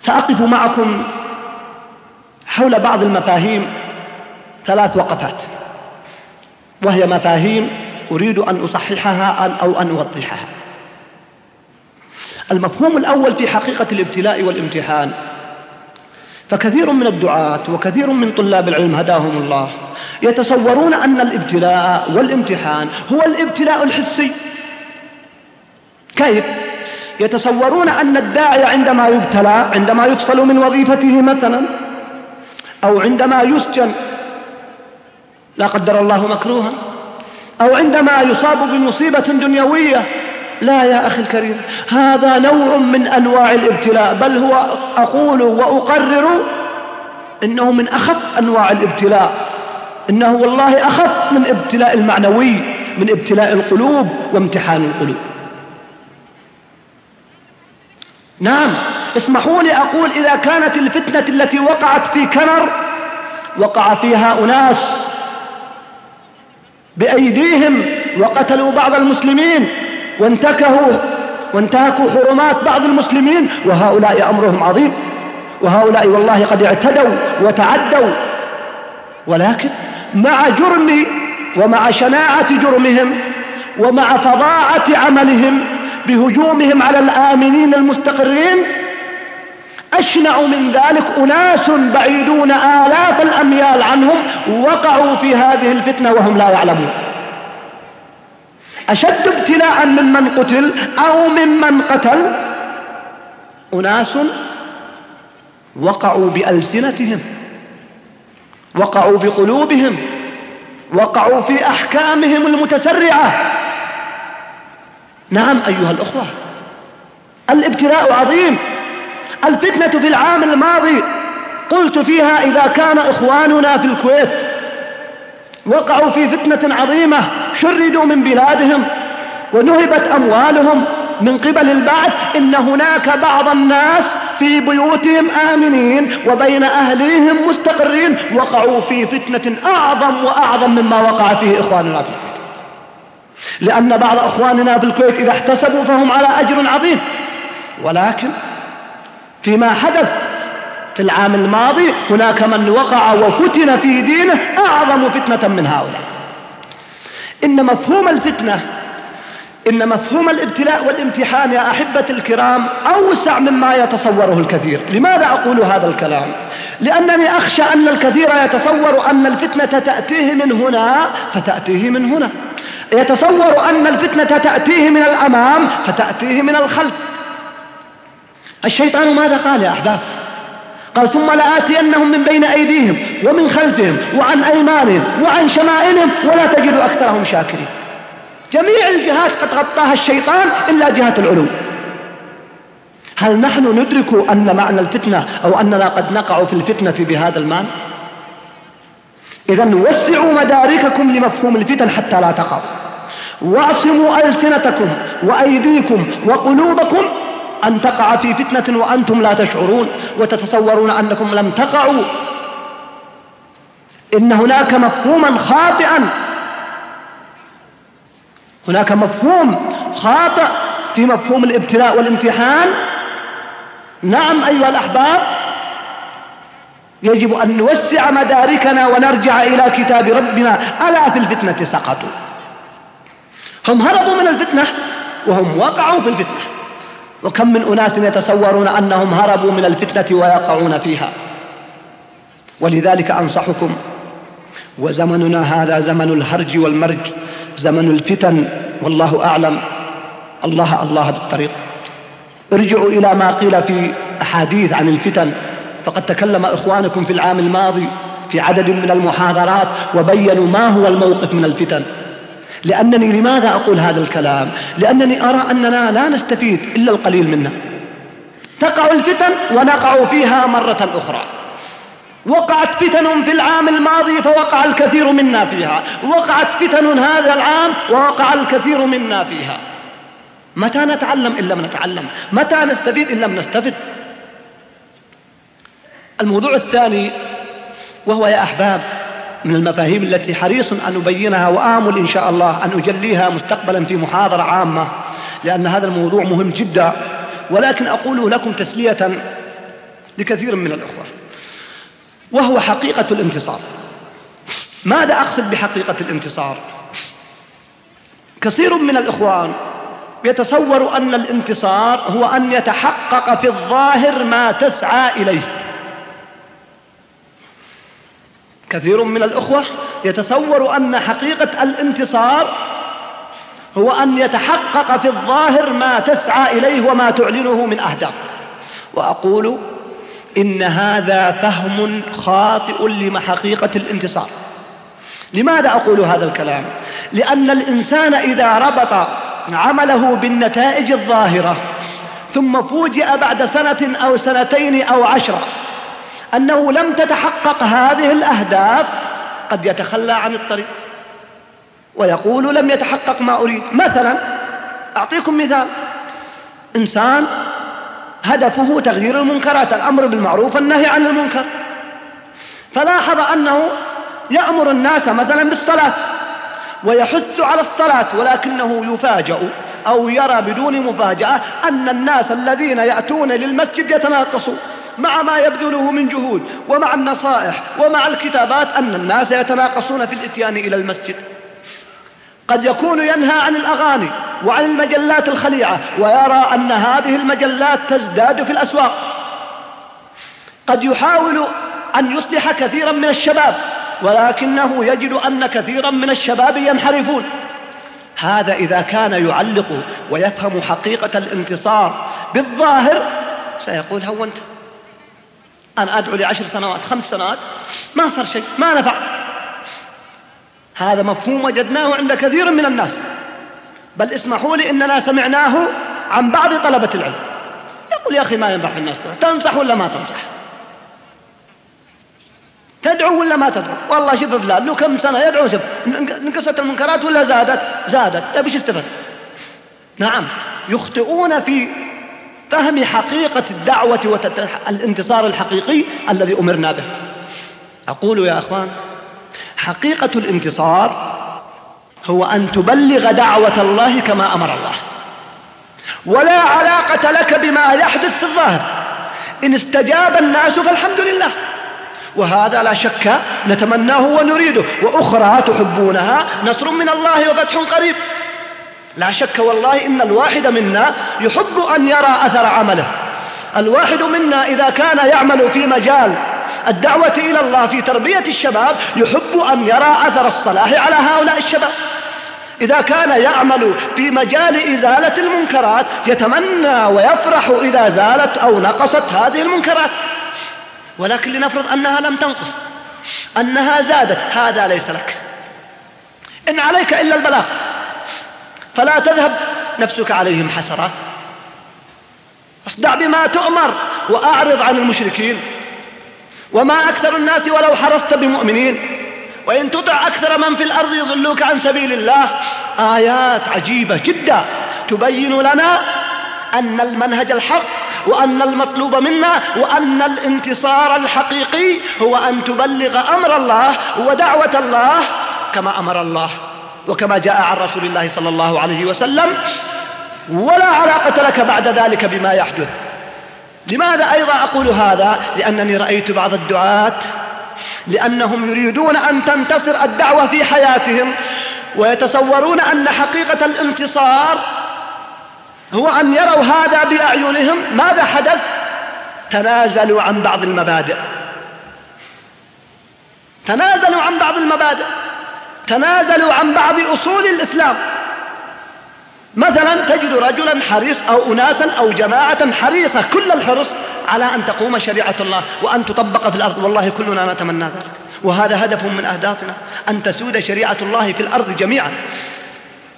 سأقف معكم حول بعض المفاهيم ثلاث وقفات. وهي مفاهيم أريد أن أصححها أو أن أوضحها. المفهوم الأول في حقيقة الابتلاء والامتحان فكثير من الدعاة وكثير من طلاب العلم هداهم الله يتصورون أن الابتلاء والامتحان هو الابتلاء الحسي كيف؟ يتصورون أن الداعي عندما يبتلى عندما يفصل من وظيفته مثلا أو عندما يسجن لا قدر الله مكروها أو عندما يصاب بمصيبة دنيوية لا يا أخي الكريم هذا نوع من أنواع الابتلاء بل هو أقول وأقرر إنه من أخف أنواع الابتلاء إنه والله أخف من ابتلاء المعنوي من ابتلاء القلوب وامتحان القلوب. نعم اسمحوا لي أقول إذا كانت الفتنة التي وقعت في كنر وقع فيها أناس بأيديهم وقتلوا بعض المسلمين وانتكهوا وانتهكوا حرمات بعض المسلمين وهؤلاء أمرهم عظيم وهؤلاء والله قد اعتدوا وتعدوا. ولكن مع جرم ومع شناعة جرمهم ومع فظاعة عملهم بهجومهم على الآمنين المستقرين أشنع من ذلك أناس بعيدون آلاف الأميال عنهم وقعوا في هذه الفتنة وهم لا يعلمون. أشد ابتلاء ممن قتل أو ممن قتل؟ أناس وقعوا بألسنتهم وقعوا بقلوبهم وقعوا في أحكامهم المتسرعة. نعم أيها الأخوة الابتلاء عظيم الفتنة في العام الماضي قلت فيها إذا كان إخواننا في الكويت. وقعوا في فتنة عظيمة شردوا من بلادهم ونهبت أموالهم من قبل البعث. إن هناك بعض الناس في بيوتهم آمنين وبين أهليهم مستقرين وقعوا في فتنة أعظم وأعظم مما وقع فيه إخواننا في الكويت. لأن بعض أخواننا في الكويت إذا احتسبوا فهم على أجر عظيم. ولكن فيما حدث في العام الماضي هناك من وقع وفتن في دينه أعظم فتنة من هؤلاء إن مفهوم الفتنة إن مفهوم الابتلاء والامتحان يا أحبة الكرام أوسع مما يتصوره الكثير لماذا أقول هذا الكلام؟ لأنني أخشى أن الكثير يتصور أن الفتنة تأتيه من هنا فتأتيه من هنا يتصور أن الفتنة تأتيه من الأمام فتأتيه من الخلف الشيطان ماذا قال يا أحباب؟ قال ثم لآتينهم من بين أيديهم ومن خلفهم وعن أيمانهم وعن شمائلهم ولا تجد أكثرهم شاكرين. جميع الجهات قد غطاها الشيطان إلا جهة العلو. هل نحن ندرك أن معنى الفتنة أو أننا قد نقع في الفتنة بهذا المعنى؟ إذا وسعوا مدارككم لمفهوم الفتن حتى لا تقعوا وأعصموا ألسنتكم وأيديكم وقلوبكم أن تقع في فتنة وأنتم لا تشعرون وتتصورون أنكم لم تقعوا. إن هناك مفهوما خاطئا. هناك مفهوم خاطئ في مفهوم الابتلاء والامتحان. نعم أيها الأحباب يجب أن نوسع مداركنا ونرجع إلى كتاب ربنا. ألا في الفتنة سقطوا؟ هم هربوا من الفتنة وهم وقعوا في الفتنة. وكم من أناس يتصورون أنهم هربوا من الفتنة ويقعون فيها. ولذلك أنصحكم وزمننا هذا زمن الهرج والمرج زمن الفتن والله أعلم. الله الله بالطريق. ارجعوا إلى ما قيل في أحاديث عن الفتن. فقد تكلم إخوانكم في العام الماضي في عدد من المحاضرات وبينوا ما هو الموقف من الفتن. لأنني لماذا أقول هذا الكلام؟ لأنني أرى أننا لا نستفيد إلا القليل منها تقع الفتن ونقع فيها مرة أخرى. وقعت فتن في العام الماضي فوقع الكثير منا فيها. وقعت فتن هذا العام ووقع الكثير منا فيها. متى نتعلم إن لم نتعلم؟ متى نستفيد إن لم نستفد؟ الموضوع الثاني وهو يا أحباب من المفاهيم التي حريص أن أبينها وآمل إن شاء الله أن أجليها مستقبلا في محاضرة عامة لأن هذا الموضوع مهم جدا. ولكن أقوله لكم تسلية لكثير من الأخوة. وهو حقيقة الانتصار. ماذا أقصد بحقيقة الانتصار؟ كثير من الإخوان يتصور أن الانتصار هو أن يتحقق في الظاهر ما تسعى إليه. كثير من الأخوة يتصور أن حقيقة الانتصار هو أن يتحقق في الظاهر ما تسعى إليه وما تعلنه من أهداف وأقول إن هذا فهم خاطئ لحقيقة الانتصار لماذا أقول هذا الكلام؟ لأن الإنسان إذا ربط عمله بالنتائج الظاهرة ثم فوجئ بعد سنة أو سنتين أو عشرة أنه لم تتحقق هذه الأهداف. قد يتخلى عن الطريق ويقول لم يتحقق ما أريد. مثلا أعطيكم مثال. إنسان هدفه تغيير المنكرات الأمر بالمعروف والنهي عن المنكر. فلاحظ أنه يأمر الناس مثلا بالصلاة ويحث على الصلاة ولكنه يفاجأ أو يرى بدون مفاجأة أن الناس الذين يأتون للمسجد يتناقصون مع ما يبذله من جهود ومع النصائح ومع الكتابات أن الناس يتناقصون في الإتيان إلى المسجد. قد يكون ينهى عن الأغاني وعن المجلات الخليعة ويرى أن هذه المجلات تزداد في الأسواق. قد يحاول أن يصلح كثيرا من الشباب ولكنه يجد أن كثيرا من الشباب ينحرفون. هذا إذا كان يعلق ويفهم حقيقة الانتصار بالظاهر سيقول هونت أنا أدعو لعشر سنوات خمس سنوات. ما صار شيء ما نفع. هذا مفهوم وجدناه عند كثير من الناس. بل اسمحوا لي إننا سمعناه عن بعض طلبة العلم. يقول يا أخي ما ينفع الناس تنصح ولا ما تنصح؟ تدعو ولا ما تدعو؟ والله شوف فلان له كم سنة؟ يدعو شوف. نقصت المنكرات ولا زادت؟ زادت. طيب إيش استفدت؟ نعم يخطئون في فهم حقيقة الدعوة والانتصار الحقيقي الذي أمرنا به. أقول يا أخوان حقيقة الانتصار هو أن تبلغ دعوة الله كما أمر الله. ولا علاقة لك بما يحدث في الظاهر. إن استجاب الناس فالحمد لله. وهذا لا شك نتمناه ونريده. وأخرى تحبونها نصر من الله وفتح قريب. لا شك والله إن الواحد منا يحب أن يرى أثر عمله. الواحد منا إذا كان يعمل في مجال الدعوة إلى الله في تربية الشباب يحب أن يرى أثر الصلاح على هؤلاء الشباب. إذا كان يعمل في مجال إزالة المنكرات يتمنى ويفرح إذا زالت أو نقصت هذه المنكرات. ولكن لنفرض أنها لم تنقص. أنها زادت. هذا ليس لك. إن عليك إلا البلاغ. فلا تذهب. نفسك عليهم حسرات. اصدع بما تؤمر وأعرض عن المشركين. وما أكثر الناس ولو حرصت بمؤمنين. وإن تطع أكثر من في الأرض يضلوك عن سبيل الله. آيات عجيبة جدا. تبين لنا أن المنهج الحق وأن المطلوب منا وأن الانتصار الحقيقي هو أن تبلغ أمر الله ودعوة الله كما أمر الله. وكما جاء عن رسول الله صلى الله عليه وسلم ولا علاقة لك بعد ذلك بما يحدث. لماذا أيضا أقول هذا؟ لأنني رأيت بعض الدعاة لأنهم يريدون أن تنتصر الدعوة في حياتهم ويتصورون أن حقيقة الانتصار هو أن يروا هذا بأعينهم. ماذا حدث؟ تنازلوا عن بعض المبادئ. تنازلوا عن بعض المبادئ. تنازلوا عن بعض أصول الإسلام. مثلا تجد رجلا حريص أو أناسا أو جماعة حريصة كل الحرص على أن تقوم شريعة الله وأن تطبق في الأرض. والله كلنا نتمنى ذلك. وهذا هدف من أهدافنا أن تسود شريعة الله في الأرض جميعا.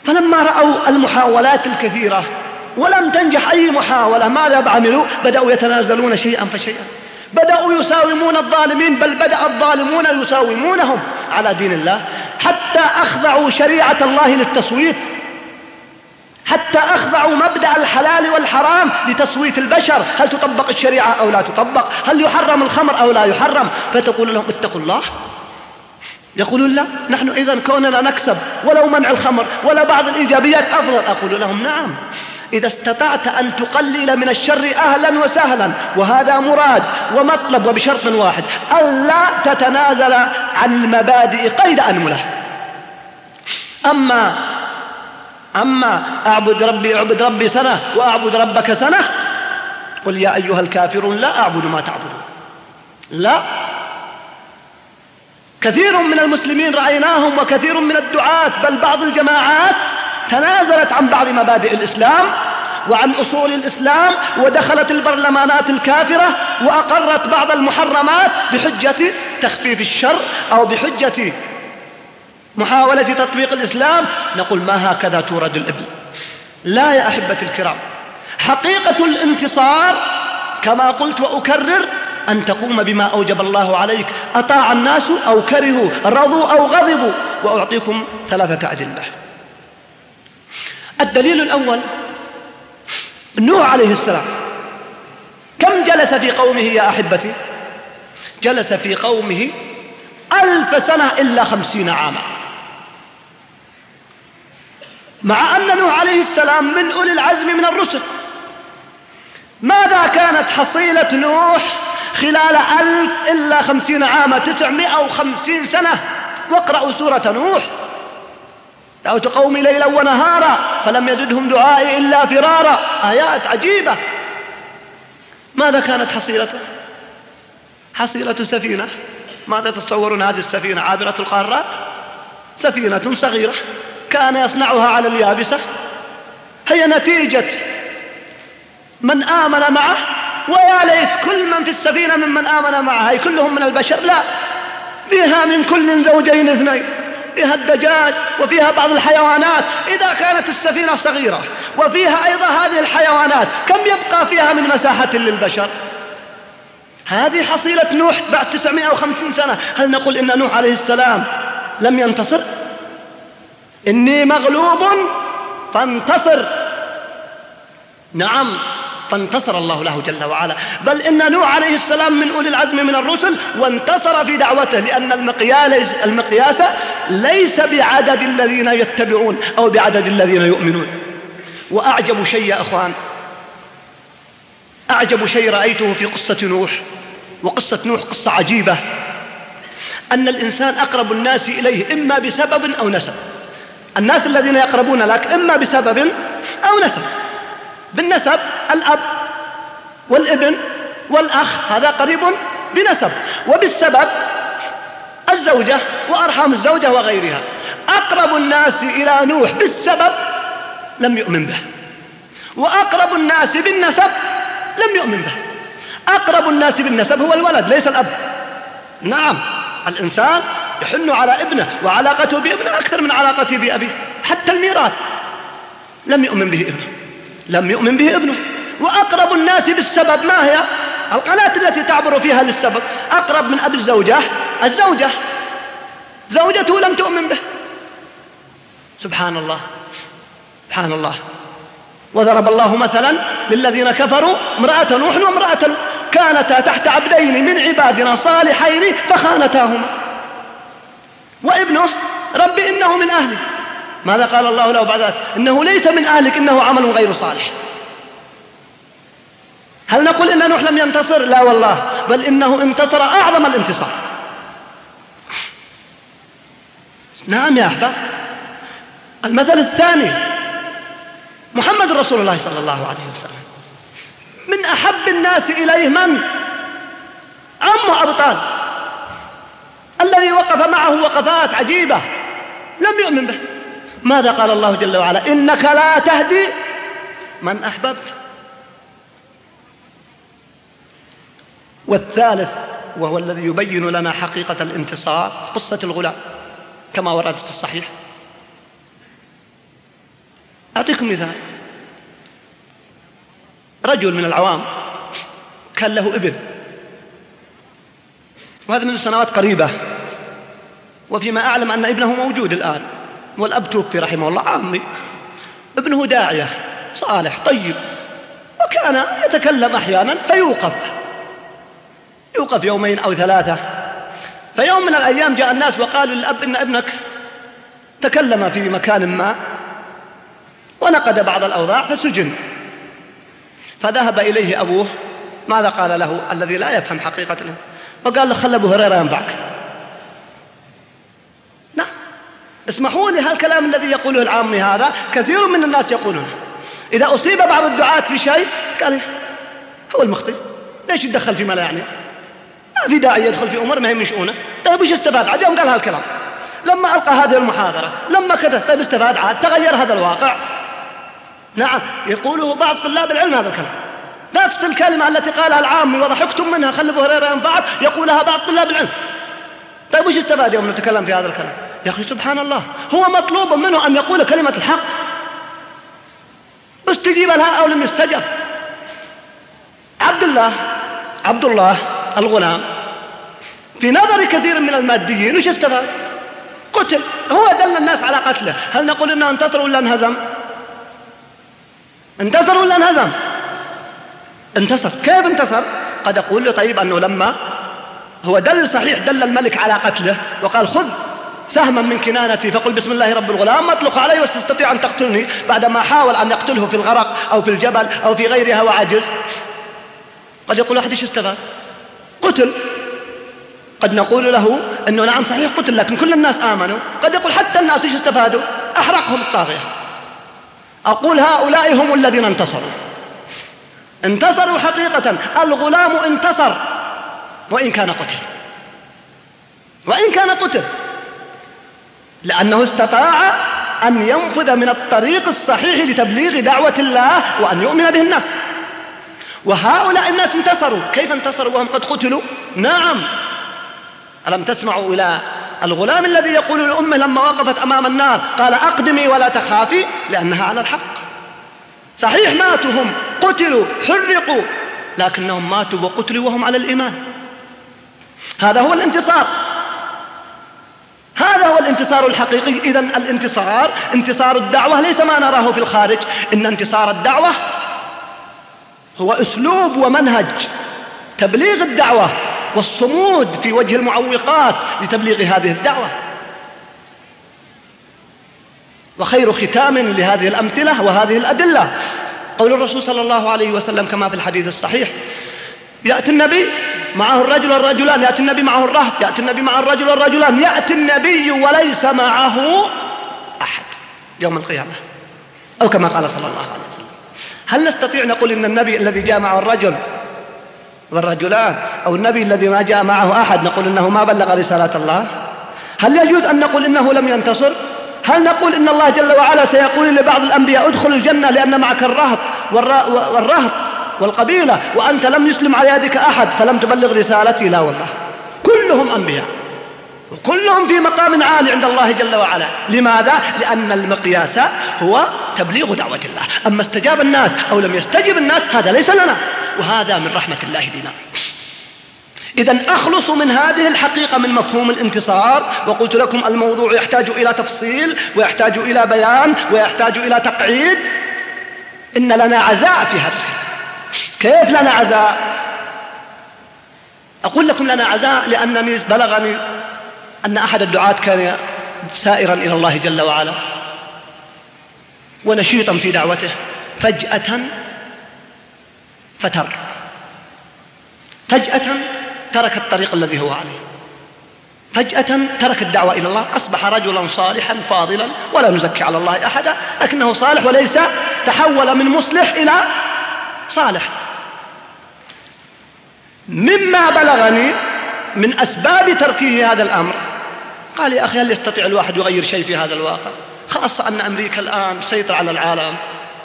فلما رأوا المحاولات الكثيرة ولم تنجح أي محاولة ماذا عملوا بدأوا يتنازلون شيئا فشيئا. بدأوا يساومون الظالمين بل بدأ الظالمون يساومونهم على دين الله حتى أخضعوا شريعة الله للتصويت حتى أخضعوا مبدأ الحلال والحرام لتصويت البشر. هل تطبق الشريعة أو لا تطبق؟ هل يحرم الخمر أو لا يحرم؟ فتقول لهم اتقوا الله. يقولون لا نحن إذا كوننا نكسب ولو منع الخمر ولا بعض الإيجابيات أفضل. أقول لهم نعم. إذا استطعت أن تقلل من الشر أهلا وسهلا وهذا مراد ومطلب وبشرط واحد ألا تتنازل عن المبادئ قيد أنملة أما أما أعبد ربي أعبد ربي سنة وأعبد ربك سنة قل يا أيها الكافرون لا أعبد ما تعبدون. لا. كثير من المسلمين رأيناهم وكثير من الدعاة بل بعض الجماعات تنازلت عن بعض مبادئ الإسلام وعن أصول الإسلام ودخلت البرلمانات الكافرة وأقرت بعض المحرمات بحجة تخفيف الشر أو بحجة محاولة تطبيق الإسلام. نقول ما هكذا تورد الإبل. لا يا أحبتي الكرام حقيقة الانتصار كما قلت وأكرر أن تقوم بما أوجب الله عليك. أطاع الناس أو كرهوا رضوا أو غضبوا. وأعطيكم ثلاثة أدلة. الدليل الأول نوح عليه السلام. كم جلس في قومه يا أحبتي؟ جلس في قومه ألف سنة إلا خمسين عاما. مع أن نوح عليه السلام من أولي العزم من الرسل. ماذا كانت حصيلة نوح خلال ألف إلا خمسين عاما؟ تسعمائة وخمسين سنة. واقرأوا سورة نوح. دعوت قومي ليلا ونهارا فلم يزدهم دعائي إلا فرارا. آيات عجيبة. ماذا كانت حصيلته حصيلة سفينة. ماذا تتصورون هذه السفينة؟ عابرة القارات؟ سفينة صغيرة كان يصنعها على اليابسة. هي نتيجة من آمن معه. ويا ليت كل من في السفينة ممن آمن معه. هي كلهم من البشر؟ لا. فيها من كل زوجين اثنين. فيها الدجاج وفيها بعض الحيوانات إذا كانت السفينة صغيرة وفيها أيضا هذه الحيوانات كم يبقى فيها من مساحة للبشر؟ هذه حصيلة نوح بعد 950 سنة هل نقول إن نوح عليه السلام لم ينتصر؟ إني مغلوب فانتصر. نعم فانتصر الله له جل وعلا. بل إن نوح عليه السلام من أولي العزم من الرسل وانتصر في دعوته لأن المقياس, المقياس ليس بعدد الذين يتبعون أو بعدد الذين يؤمنون. وأعجب شيء يا أخوان. أعجب شيء رأيته في قصة نوح. وقصة نوح قصة عجيبة. أن الإنسان أقرب الناس إليه إما بسبب أو نسب. الناس الذين يقربون لك إما بسبب أو نسب. بالنسب الأب والابن والأخ هذا قريب بنسب. وبالسبب الزوجة وأرحام الزوجة وغيرها. أقرب الناس إلى نوح بالسبب لم يؤمن به. وأقرب الناس بالنسب لم يؤمن به. أقرب الناس بالنسب هو الولد ليس الأب. نعم الإنسان يحن على ابنه وعلاقته بابنه أكثر من علاقته بأبيه. حتى الميراث لم يؤمن به ابنه. لم يؤمن به ابنه. وأقرب الناس بالسبب ما هي؟ القناة التي تعبر فيها للسبب أقرب من أبي الزوجة الزوجة. زوجته لم تؤمن به. سبحان الله سبحان الله وضرب الله مثلا للذين كفروا امرأة نوح وامرأة كانتا تحت عبدين من عبادنا صالحين فخانتاهما. وابنه رب إنه من أهلي. ماذا قال الله له بعد ذلك؟ إنه ليس من أهلك إنه عمل غير صالح. هل نقول إن نوح لم ينتصر؟ لا والله بل إنه انتصر أعظم الانتصار. نعم يا أحباب. المثل الثاني محمد رسول الله صلى الله عليه وسلم. من أحب الناس إليه من؟ عمه أبو طالب الذي وقف معه وقفات عجيبة لم يؤمن به. ماذا قال الله جل وعلا؟ إنك لا تهدي من أحببت. والثالث وهو الذي يبين لنا حقيقة الانتصار قصة الغلام كما وردت في الصحيح. أعطيكم مثال. رجل من العوام كان له ابن. وهذا من سنوات قريبة. وفيما أعلم أن ابنه موجود الآن. والأب توفي رحمه الله عامي ابنه داعية صالح طيب. وكان يتكلم أحيانا فيوقف. يوقف يومين أو ثلاثة. فيوم من الأيام جاء الناس وقالوا للأب إن ابنك تكلم في مكان ما ونقد بعض الأوضاع فسجن. فذهب إليه أبوه ماذا قال له الذي لا يفهم حقيقة؟ فقال له خل أبو هريرة ينفعك. نعم. اسمحوا لي هالكلام الذي يقوله العامي هذا كثير من الناس يقولون. إذا أصيب بعض الدعاة بشيء قال هو المخطئ. ليش يتدخل فيما لا يعني؟ ما في داعي يدخل في أمور ما هي من شؤونه طيب وش استفاد؟ عاد يوم قال هالكلام. لما ألقى هذه المحاضرة لما كذا. طيب استفاد؟ عاد تغير هذا الواقع. نعم يقوله بعض طلاب العلم هذا الكلام. نفس الكلمة التي قالها العام وضحكتم منها خلي أبو هريرة ينفعك يقولها بعض طلاب العلم. طيب وش استفاد يوم نتكلم في هذا الكلام؟ يا أخي سبحان الله هو مطلوب منه أن يقول كلمة الحق. استجيب لها أو لم يستجب. عبد الله عبد الله. الغلام. في نظر كثير من الماديين وش استفاد؟ قتل. هو دل الناس على قتله. هل نقول إنه انتصر ولا انهزم؟ انتصر ولا انهزم؟ انتصر. كيف انتصر؟ قد أقول له طيب أنه لما هو دل صحيح دل الملك على قتله وقال خذ سهما من كنانتي فقل بسم الله رب الغلام اطلق علي وستستطيع أن تقتلني بعدما حاول أن يقتله في الغرق أو في الجبل أو في غيرها وعجز. قد يقول أحد إيش استفاد؟ قتل. قد نقول له أنه نعم صحيح قتل لكن كل الناس آمنوا. قد يقول حتى الناس إيش استفادوا؟ أحرقهم الطاغية. أقول هؤلاء هم الذين انتصروا. انتصروا حقيقة. الغلام انتصر وإن كان قتل. وإن كان قتل. لأنه استطاع أن ينفذ من الطريق الصحيح لتبليغ دعوة الله وأن يؤمن به الناس. وهؤلاء الناس انتصروا. كيف انتصروا وهم قد قتلوا؟ نعم. ألم تسمعوا إلى الغلام الذي يقول لأمه لما وقفت أمام النار قال أقدمي ولا تخافي لأنها على الحق. صحيح ماتوا هم قتلوا حرقوا لكنهم ماتوا وقتلوا وهم على الإيمان. هذا هو الانتصار. هذا هو الانتصار الحقيقي. إذا الانتصار انتصار الدعوة ليس ما نراه في الخارج. إن انتصار الدعوة هو أسلوب ومنهج. تبليغ الدعوة والصمود في وجه المعوقات لتبليغ هذه الدعوة. وخير ختام لهذه الأمثلة وهذه الأدلة. قول الرسول صلى الله عليه وسلم كما في الحديث الصحيح يأتي النبي معه الرجل والرجلان يأتي النبي معه الرهط يأتي النبي مع الرجل والرجلان يأتي النبي وليس معه أحد يوم القيامة أو كما قال صلى الله عليه وسلم. هل نستطيع نقول إن النبي الذي جاء معه الرجل والرجلان أو النبي الذي ما جاء معه أحد نقول إنه ما بلغ رسالة الله؟ هل يجوز أن نقول إنه لم ينتصر؟ هل نقول إن الله جل وعلا سيقول لبعض الأنبياء ادخل الجنة لأن معك الرهط والرهط والقبيلة وأنت لم يسلم على يدك أحد فلم تبلغ رسالتي؟ لا والله. كلهم أنبياء. وكلهم في مقام عالي عند الله جل وعلا. لماذا؟ لأن المقياس هو تبليغ دعوة الله. أما استجاب الناس أو لم يستجب الناس هذا ليس لنا. وهذا من رحمة الله بنا. إذا أخلص من هذه الحقيقة من مفهوم الانتصار وقلت لكم الموضوع يحتاج إلى تفصيل ويحتاج إلى بيان ويحتاج إلى تقعيد. إن لنا عزاء في هذا كيف لنا عزاء؟ أقول لكم لنا عزاء لأنني بلغني أن أحد الدعاة كان سائرا إلى الله جل وعلا ونشيطا في دعوته فجأة فتر. فجأة ترك الطريق الذي هو عليه. فجأة ترك الدعوة إلى الله أصبح رجلا صالحا فاضلا ولا نزكي على الله أحدا لكنه صالح وليس تحول من مصلح إلى صالح. مما بلغني من أسباب تركه هذا الأمر قال يا أخي هل يستطيع الواحد يغير شيء في هذا الواقع؟ خاصة أن أمريكا الآن سيطر على العالم.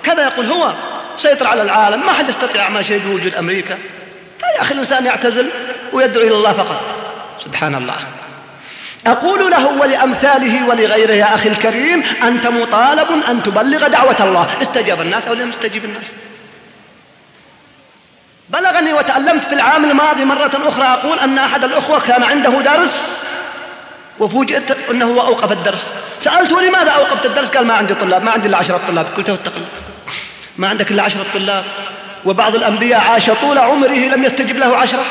كذا يقول هو سيطر على العالم. ما حد يستطيع أعمال شيء بوجود أمريكا. فيا أخي الإنسان يعتزل ويدعو إلى الله فقط. سبحان الله. أقول له ولأمثاله ولغيره يا أخي الكريم أنت مطالب أن تبلغ دعوة الله. استجاب الناس أو لم يستجيب الناس؟ بلغني وتألمت في العام الماضي مرة أخرى أقول أن أحد الأخوة كان عنده درس وفوجئت أنه هو أوقف الدرس. سألته لماذا أوقفت الدرس؟ قال ما عندي طلاب ما عندي إلا عشرة طلاب. قلت له اتق الله. ما عندك إلا عشرة طلاب. وبعض الأنبياء عاش طول عمره لم يستجب له عشرة.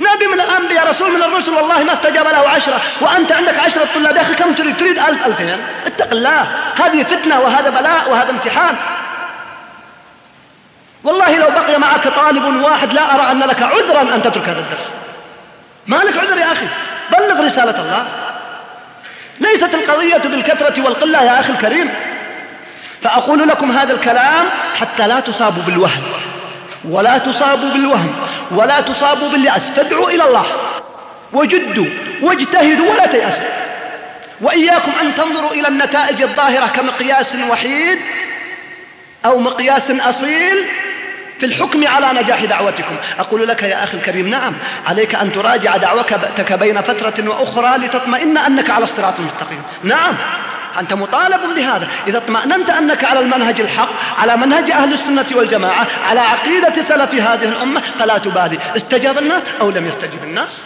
نبي من الأنبياء رسول من الرسل والله ما استجاب له عشرة. وأنت عندك عشرة طلاب. يا أخي كم تريد؟ تريد ألف ألفين اتق الله. هذه فتنة وهذا بلاء وهذا امتحان. والله لو بقي معك طالب واحد لا أرى أن لك عذرا أن تترك هذا الدرس. ما لك عذر يا أخي؟ بلغ رسالة الله. ليست القضية بالكثرة والقلة يا أخي الكريم. فأقول لكم هذا الكلام حتى لا تصابوا بالوهم. ولا تصابوا بالوهم. ولا تصابوا باليأس فادعوا إلى الله. وجدوا واجتهدوا ولا تيأسوا. وإياكم أن تنظروا إلى النتائج الظاهرة كمقياس وحيد أو مقياس أصيل. في الحكم على نجاح دعوتكم. أقول لك يا أخي الكريم نعم عليك أن تراجع دعوتك بين فترة وأخرى لتطمئن أنك على الصراط المستقيم. نعم أنت مطالب بهذا إذا اطمأننت أنك على المنهج الحق على منهج أهل السنة والجماعة على عقيدة سلف هذه الأمة فلا تبالي. استجاب الناس أو لم يستجب الناس؟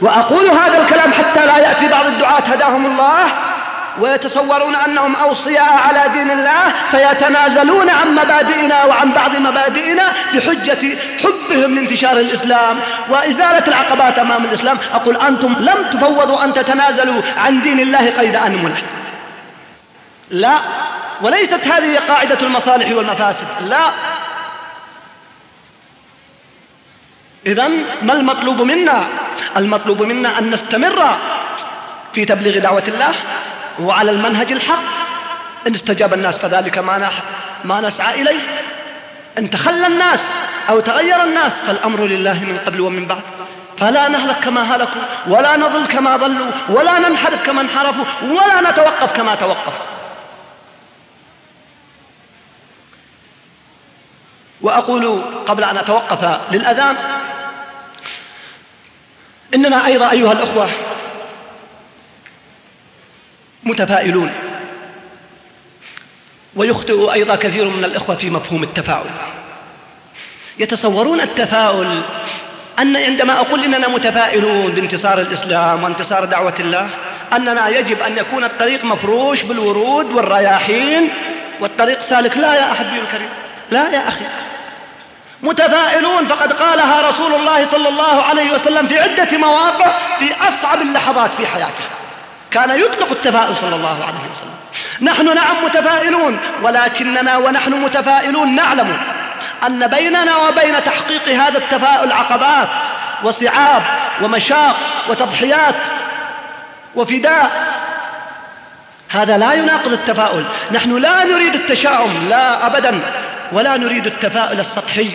وأقول هذا الكلام حتى لا يأتي بعض الدعاة هداهم الله. ويتصورون أنهم أوصياء على دين الله فيتنازلون عن مبادئنا وعن بعض مبادئنا بحجة حبهم لانتشار الإسلام وإزالة العقبات أمام الإسلام. أقول أنتم لم تفوضوا أن تتنازلوا عن دين الله قيد أنملة لا وليست هذه قاعدة المصالح والمفاسد. لا. إذا ما المطلوب منا؟ المطلوب منا أن نستمر في تبليغ دعوة الله وعلى المنهج الحق. إن استجاب الناس فذلك ما, ما نسعى إليه. إن تخلى الناس أو تغير الناس فالأمر لله من قبل ومن بعد. فلا نهلك كما هلكوا ولا نضل كما ضلوا ولا ننحرف كما انحرفوا ولا نتوقف كما توقفوا. وأقول قبل أن أتوقف للأذان إننا أيضا أيها الأخوة متفائلون. ويخطئ أيضا كثير من الإخوة في مفهوم التفاؤل. يتصورون التفاؤل أن عندما أقول إننا متفائلون بانتصار الإسلام وانتصار دعوة الله أننا يجب أن يكون الطريق مفروش بالورود والرياحين والطريق سالك لا يا أحبي الكريم لا يا أخي متفائلون. فقد قالها رسول الله صلى الله عليه وسلم في عدة مواقع في أصعب اللحظات في حياته. كان يطلق التفاؤل صلى الله عليه وسلم. نحن نعم متفائلون ولكننا ونحن متفائلون نعلم أن بيننا وبين تحقيق هذا التفاؤل عقبات وصعاب ومشاق وتضحيات وفداء. هذا لا يناقض التفاؤل. نحن لا نريد التشاؤم لا أبدا ولا نريد التفاؤل السطحي.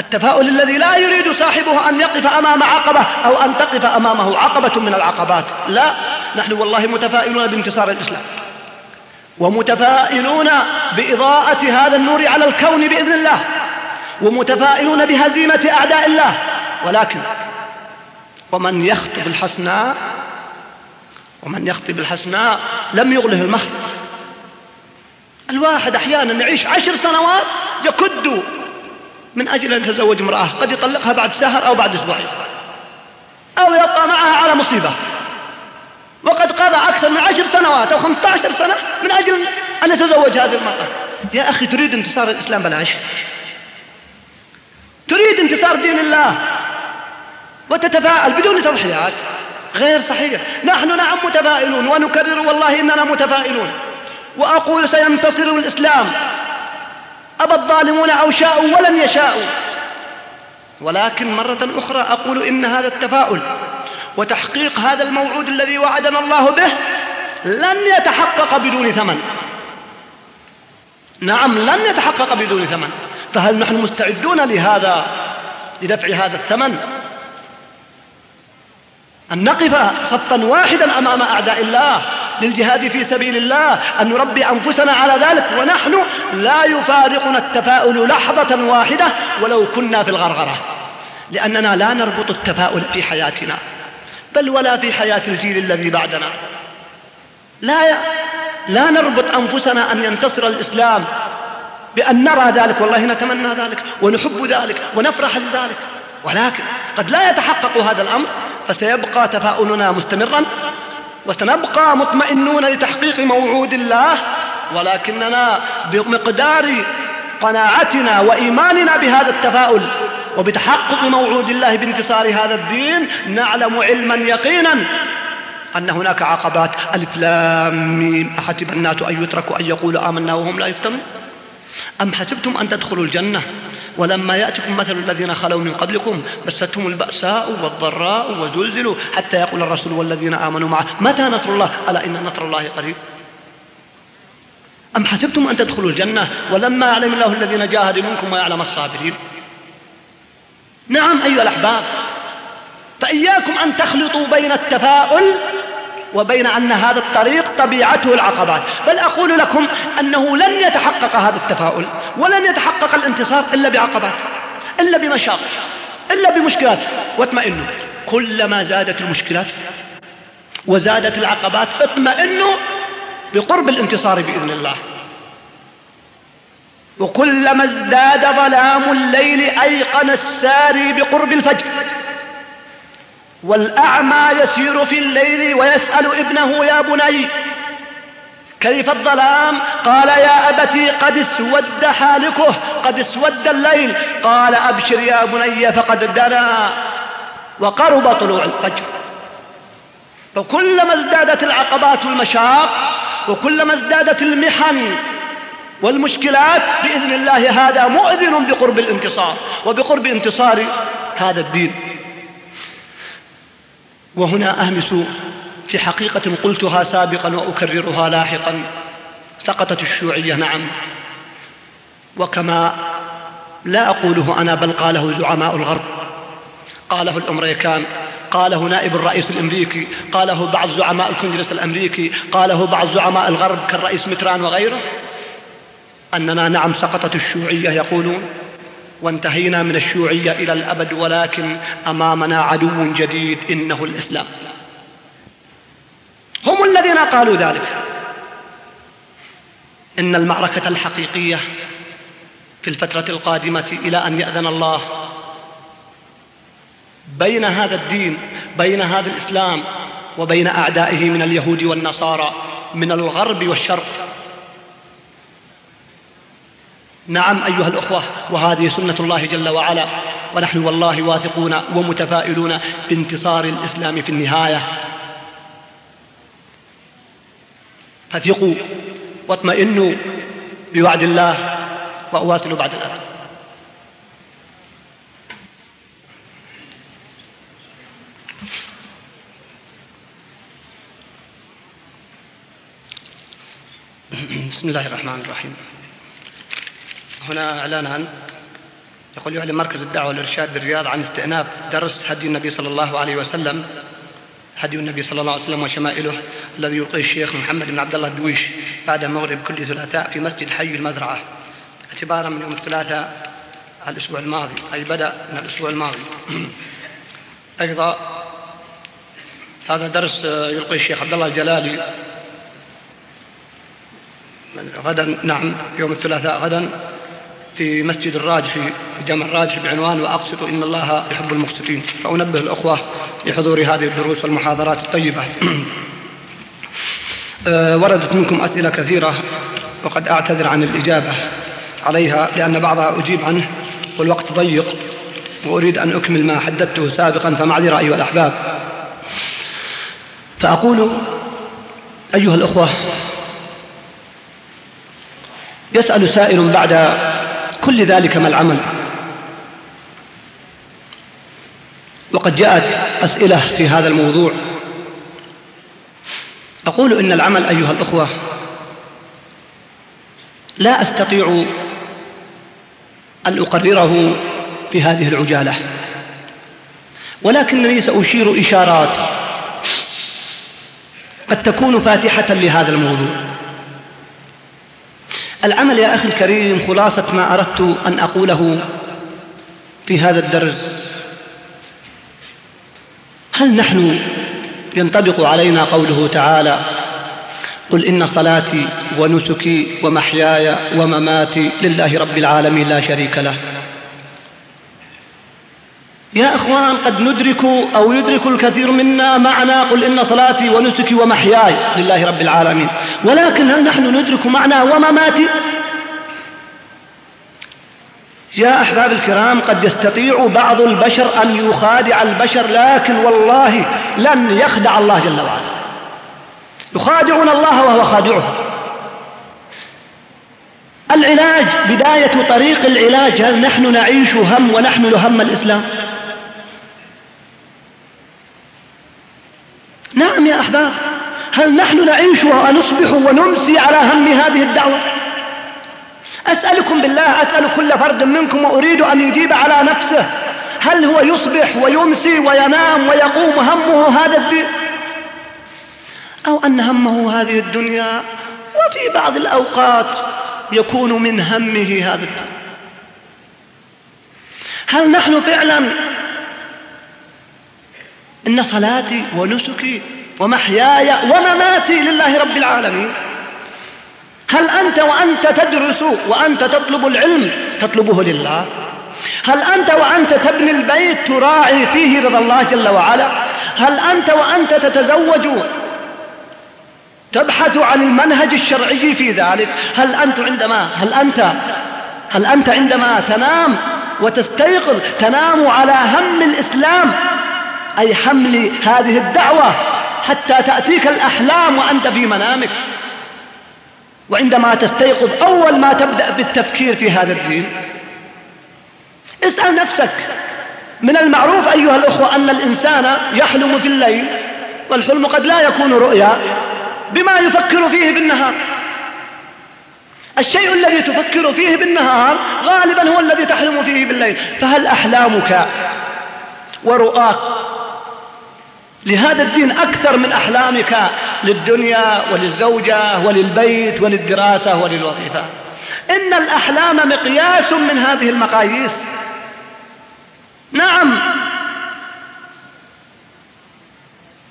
التفاؤل الذي لا يريد صاحبه أن يقف أمام عقبة أو أن تقف أمامه عقبة من العقبات. لا نحن والله متفائلون بانتصار الإسلام. ومتفائلون بإضاءة هذا النور على الكون بإذن الله. ومتفائلون بهزيمة أعداء الله. ولكن ومن يخطب الحسناء ومن يخطب الحسناء لم يغله المهر الواحد أحيانا يعيش عشر سنوات يكد من أجل أن يتزوج امرأة. قد يطلقها بعد شهر أو بعد أسبوعين. أو يبقى معها على مصيبة. وقد قضى أكثر من عشر سنوات أو خمسة عشر سنة من أجل أن يتزوج هذه المرأة. يا أخي تريد انتصار الإسلام بلاش تريد انتصار دين الله؟ وتتفاءل بدون تضحيات؟ غير صحيح. نحن نعم متفائلون ونكرر والله إننا متفائلون. وأقول سينتصر الإسلام. أبى الظالمون أو شاءوا ولن يشاءوا. ولكن مرة أخرى أقول إن هذا التفاؤل وتحقيق هذا الموعود الذي وعدنا الله به لن يتحقق بدون ثمن. نعم لن يتحقق بدون ثمن. فهل نحن مستعدون لهذا لدفع هذا الثمن؟ أن نقف صفا واحدا أمام أعداء الله. للجهاد في سبيل الله أن نربي أنفسنا على ذلك ونحن لا يفارقنا التفاؤل لحظة واحدة ولو كنا في الغرغرة. لأننا لا نربط التفاؤل في حياتنا بل ولا في حياة الجيل الذي بعدنا. لا لا نربط أنفسنا أن ينتصر الإسلام بأن نرى ذلك والله نتمنى ذلك ونحب ذلك ونفرح لذلك ولكن قد لا يتحقق هذا الأمر فسيبقى تفاؤلنا مستمرا وسنبقى مطمئنون لتحقيق موعود الله ولكننا بمقدار قناعتنا وإيماننا بهذا التفاؤل وبتحقق موعود الله بانتصار هذا الدين نعلم علما يقينا أن هناك عقبات. ألف لام ميم. أحسب الناس أن يتركوا أن يقولوا آمنا وهم لا يفتنون. أم حسبتم أن تدخلوا الجنة؟ ولما يأتكم مثل الذين خلوا من قبلكم مستهم البأساء والضراء وزلزلوا حتى يقول الرسول والذين آمنوا معه متى نصر الله؟ ألا إن نصر الله قريب. أم حسبتم أن تدخلوا الجنة؟ ولما يعلم الله الذين جاهدوا منكم ويعلم الصابرين. نعم أيها الأحباب فإياكم أن تخلطوا بين التفاؤل وبين أن هذا الطريق طبيعته العقبات. بل أقول لكم أنه لن يتحقق هذا التفاؤل ولن يتحقق الانتصار إلا بعقبات إلا بمشاق إلا بمشكلات. واطمئنوا كلما زادت المشكلات وزادت العقبات اطمئنوا بقرب الانتصار بإذن الله. وكلما ازداد ظلام الليل أيقن الساري بقرب الفجر. والأعمى يسير في الليل ويسأل ابنه يا بني كيف الظلام؟ قال يا أبتي قد اسود حالكه قد اسود الليل. قال أبشر يا بني فقد دنا وقرب طلوع الفجر. فكلما ازدادت العقبات والمشاق وكلما ازدادت المحن والمشكلات بإذن الله هذا مؤذن بقرب الانتصار وبقرب انتصار هذا الدين. وهنا أهمس في حقيقة قلتها سابقا وأكررها لاحقا. سقطت الشيوعية نعم. وكما لا أقوله أنا بل قاله زعماء الغرب. قاله الأمريكان قاله نائب الرئيس الأمريكي قاله بعض زعماء الكونغرس الأمريكي قاله بعض زعماء الغرب كالرئيس متران وغيره. أننا نعم سقطت الشيوعية يقولون. وانتهينا من الشيوعية إلى الأبد ولكن أمامنا عدو جديد إنه الإسلام. هم الذين قالوا ذلك. إن المعركة الحقيقية في الفترة القادمة إلى أن يأذن الله بين هذا الدين بين هذا الإسلام وبين أعدائه من اليهود والنصارى من الغرب والشرق. نعم أيها الأخوة وهذه سنة الله جل وعلا. ونحن والله واثقون ومتفائلون بانتصار الإسلام في النهاية. فثقوا واطمئنوا بوعد الله وأواصلوا بعد الأذى. بسم الله الرحمن الرحيم. هنا إعلانان يقول يعلن مركز الدعوة والإرشاد بالرياض عن استئناف درس هدي النبي صلى الله عليه وسلم. هدي النبي صلى الله عليه وسلم وشمائله الذي يلقيه الشيخ محمد بن عبد الله الدويش بعد مغرب كل ثلاثاء في مسجد حي المزرعة. اعتبارا من يوم الثلاثاء الأسبوع الماضي أي بدأ من الأسبوع الماضي. أيضا هذا درس يلقي الشيخ عبد الله الجلالي. غدا نعم يوم الثلاثاء غدا. في مسجد الراجحي جامع الراجحي بعنوان وأقسط إن الله يحب المقسطين. فأنبه الأخوة لحضور هذه الدروس والمحاضرات الطيبة. أه، وردت منكم أسئلة كثيرة وقد أعتذر عن الإجابة عليها لأن بعضها أجيب عنه والوقت ضيق وأريد أن أكمل ما حددته سابقا فمعذرة أيها الأحباب فأقول أيها الأخوة يسأل سائل بعد كل ذلك ما العمل. وقد جاءت أسئلة في هذا الموضوع. أقول إن العمل أيها الأخوة لا أستطيع أن أقرره في هذه العجالة. ولكنني سأشير إشارات. قد تكون فاتحة لهذا الموضوع. العمل يا أخي الكريم خلاصة ما أردت أن أقوله في هذا الدرس. هل نحن ينطبق علينا قوله تعالى قل إن صلاتي ونسكي ومحياي ومماتي لله رب العالمين لا شريك له؟ يا أخوان قد ندرك أو يدرك الكثير منا معنى قل إن صلاتي ونسكي ومحياي لله رب العالمين. ولكن هل نحن ندرك معنى ومماتي يا أحباب الكرام قد يستطيع بعض البشر أن يخادع البشر لكن والله لن يخدع الله جل وعلا. يخادعون الله وهو خادعهم العلاج بداية طريق العلاج هل نحن نعيش هم ونحمل هم الإسلام؟ نعم يا أحباب هل نحن نعيش ونصبح ونمسي على هم هذه الدعوة؟ أسألكم بالله أسأل كل فرد منكم وأريد أن يجيب على نفسه هل هو يصبح ويمسي وينام ويقوم همه هذا الدين؟ أو أن همه هذه الدنيا وفي بعض الأوقات يكون من همه هذا الدين؟ هل نحن فعلا إن صلاتي ونسكي ومحياي ومماتي لله رب العالمين. هل أنت وأنت تدرس وأنت تطلب العلم تطلبه لله؟ هل أنت وأنت تبني البيت تراعي فيه رضا الله جل وعلا؟ هل أنت وأنت تتزوج تبحث عن المنهج الشرعي في ذلك؟ هل أنت عندما هل أنت هل أنت عندما تنام وتستيقظ تنام على هم الإسلام أي حمل هذه الدعوة حتى تأتيك الأحلام وأنت في منامك. وعندما تستيقظ أول ما تبدأ بالتفكير في هذا الدين اسأل نفسك من المعروف أيها الأخوة أن الإنسان يحلم في الليل والحلم قد لا يكون رؤيا بما يفكر فيه بالنهار. الشيء الذي تفكر فيه بالنهار غالبا هو الذي تحلم فيه بالليل. فهل أحلامك ورؤاك. لهذا الدين أكثر من أحلامك للدنيا وللزوجة وللبيت وللدراسة وللوظيفة. إن الأحلام مقياس من هذه المقاييس. نعم.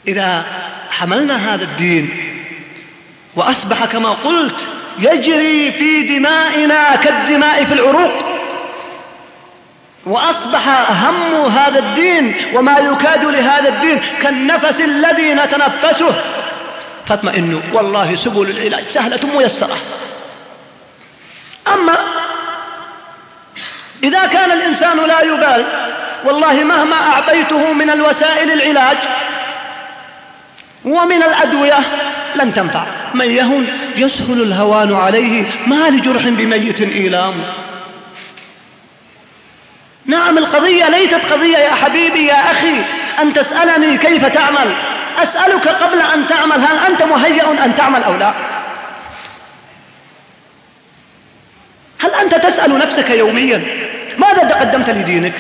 إذا حملنا هذا الدين وأصبح كما قلت يجري في دمائنا كالدماء في العروق وأصبح هم هذا الدين وما يكاد لهذا الدين كالنفس الذي نتنفسه. فاطمئنوا والله سبل العلاج سهلة ميسرة. أما إذا كان الإنسان لا يبال والله مهما أعطيته من الوسائل العلاج ومن الأدوية لن تنفع. من يهن يسهل الهوان عليه ما لجرح بميت إيلام. نعم القضية ليست قضية يا حبيبي يا أخي أن تسألني كيف تعمل. أسألك قبل أن تعمل هل أنت مهيأ أن تعمل أو لا؟ تسأل نفسك يوميا ماذا قدمت لدينك؟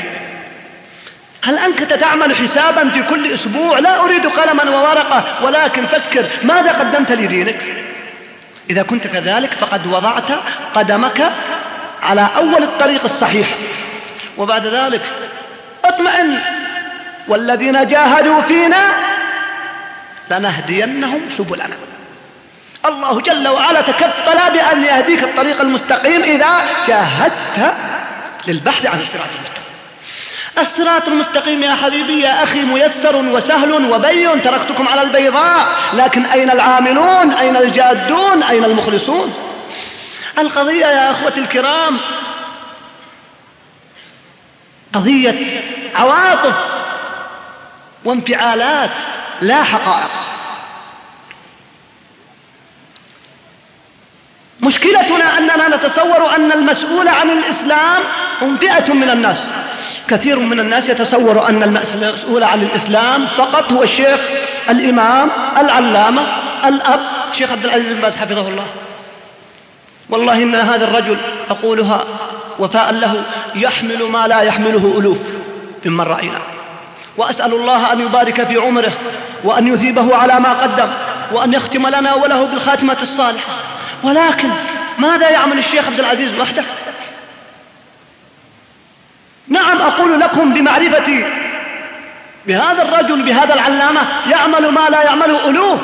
هل أنت تعمل حسابا في كل أسبوع؟ لا أريد قلما وورقة ولكن فكر ماذا قدمت لدينك؟ إذا كنت كذلك فقد وضعت قدمك على أول الطريق الصحيح. وبعد ذلك اطمئن والذين جاهدوا فينا لنهدينهم سبلنا. الله جل وعلا تكفل بأن يهديك الطريق المستقيم إذا جاهدت للبحث عن الصراط المستقيم. الصراط المستقيم يا حبيبي يا أخي ميسر وسهل وبين تركتكم على البيضاء. لكن أين العاملون؟ أين الجادون؟ أين المخلصون؟ القضية يا أخوتي الكرام قضية عواطف وانفعالات لا حقائق. مشكلتنا أننا نتصور أن المسؤول عن الإسلام هم فئة من الناس. كثير من الناس يتصور أن المسؤول عن الإسلام فقط هو الشيخ الإمام العلامة الأب شيخ عبد العزيز بن باز حفظه الله. والله إن هذا الرجل أقولها وفاء له يحمل ما لا يحمله ألوف ممن رأينا وأسأل الله أن يبارك في عمره وأن يثيبه على ما قدم وأن يختم لنا وله بالخاتمة الصالحة. ولكن ماذا يعمل الشيخ عبد العزيز وحده؟ نعم أقول لكم بمعرفتي بهذا الرجل بهذا العلامة يعمل ما لا يعمل ألوف.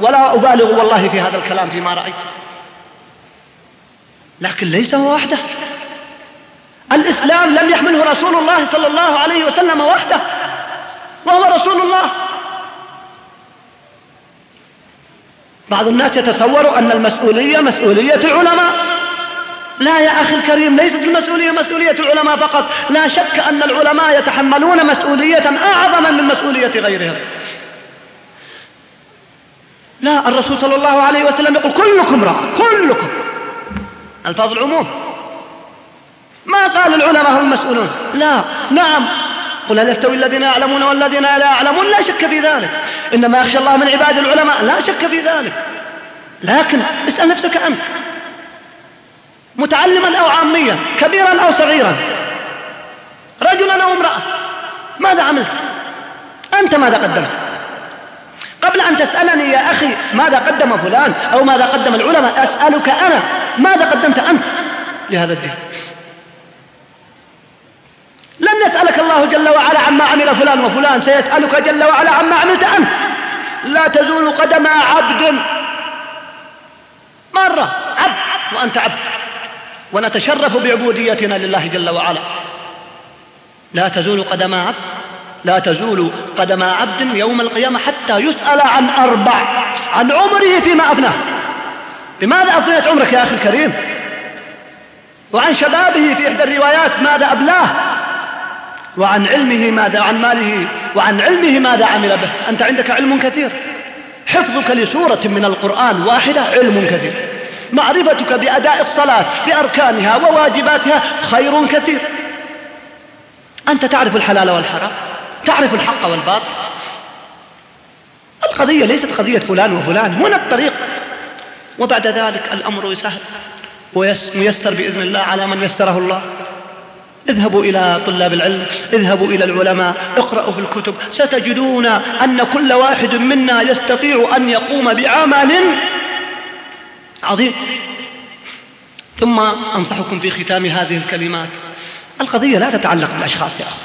ولا أبالغ والله في هذا الكلام فيما رأيت. لكن ليس هو وحده. الإسلام لم يحمله رسول الله صلى الله عليه وسلم وحده وهو رسول الله. بعض الناس يتصور أن المسؤولية مسؤولية العلماء. لا يا أخي الكريم ليست المسؤولية مسؤولية العلماء فقط. لا شك أن العلماء يتحملون مسؤولية أعظم من مسؤولية غيرهم. لا الرسول صلى الله عليه وسلم يقول كلكم راع كلكم. الفاظ العموم. ما قال العلماء هم المسؤولون لا. نعم. قل هل يستوي الذين يعلمون والذين لا يعلمون؟ لا شك في ذلك. إنما يخشى الله من عباد العلماء. لا شك في ذلك. لكن اسأل نفسك أنت. متعلما أو عاميا كبيرا أو صغيرا. رجلا أو امرأة. ماذا عملت؟ أنت ماذا قدمت؟ قبل أن تسألني يا أخي ماذا قدم فلان أو ماذا قدم العلماء أسألك أنا ماذا قدمت أنت لهذا الدين. لن يسألك الله جل وعلا عما عمل فلان وفلان سيسألك جل وعلا عما عملت أنت. لا تزول قدم عبد. مرة عبد وأنت عبد. ونتشرف بعبوديتنا لله جل وعلا. لا تزول قدم عبد لا تزول قدم عبد يوم القيامة حتى يسأل عن أربع عن عمره فيما أفناه. بماذا أفنيت عمرك يا أخي الكريم؟ وعن شبابه في إحدى الروايات ماذا أبلاه؟ وعن علمه ماذا عن ماله وعن علمه ماذا عمل به. أنت عندك علم كثير. حفظك لسورة من القرآن واحدة علم كثير. معرفتك بأداء الصلاة بأركانها وواجباتها خير كثير. أنت تعرف الحلال والحرام تعرف الحق والباطل. القضية ليست قضية فلان وفلان هنا الطريق. وبعد ذلك الأمر سهل ويسر بإذن الله على من يسره الله. اذهبوا إلى طلاب العلم اذهبوا إلى العلماء اقرأوا في الكتب. ستجدون أن كل واحد منا يستطيع أن يقوم بعمل عظيم. ثم أنصحكم في ختام هذه الكلمات. القضية لا تتعلق بالأشخاص يا أخوة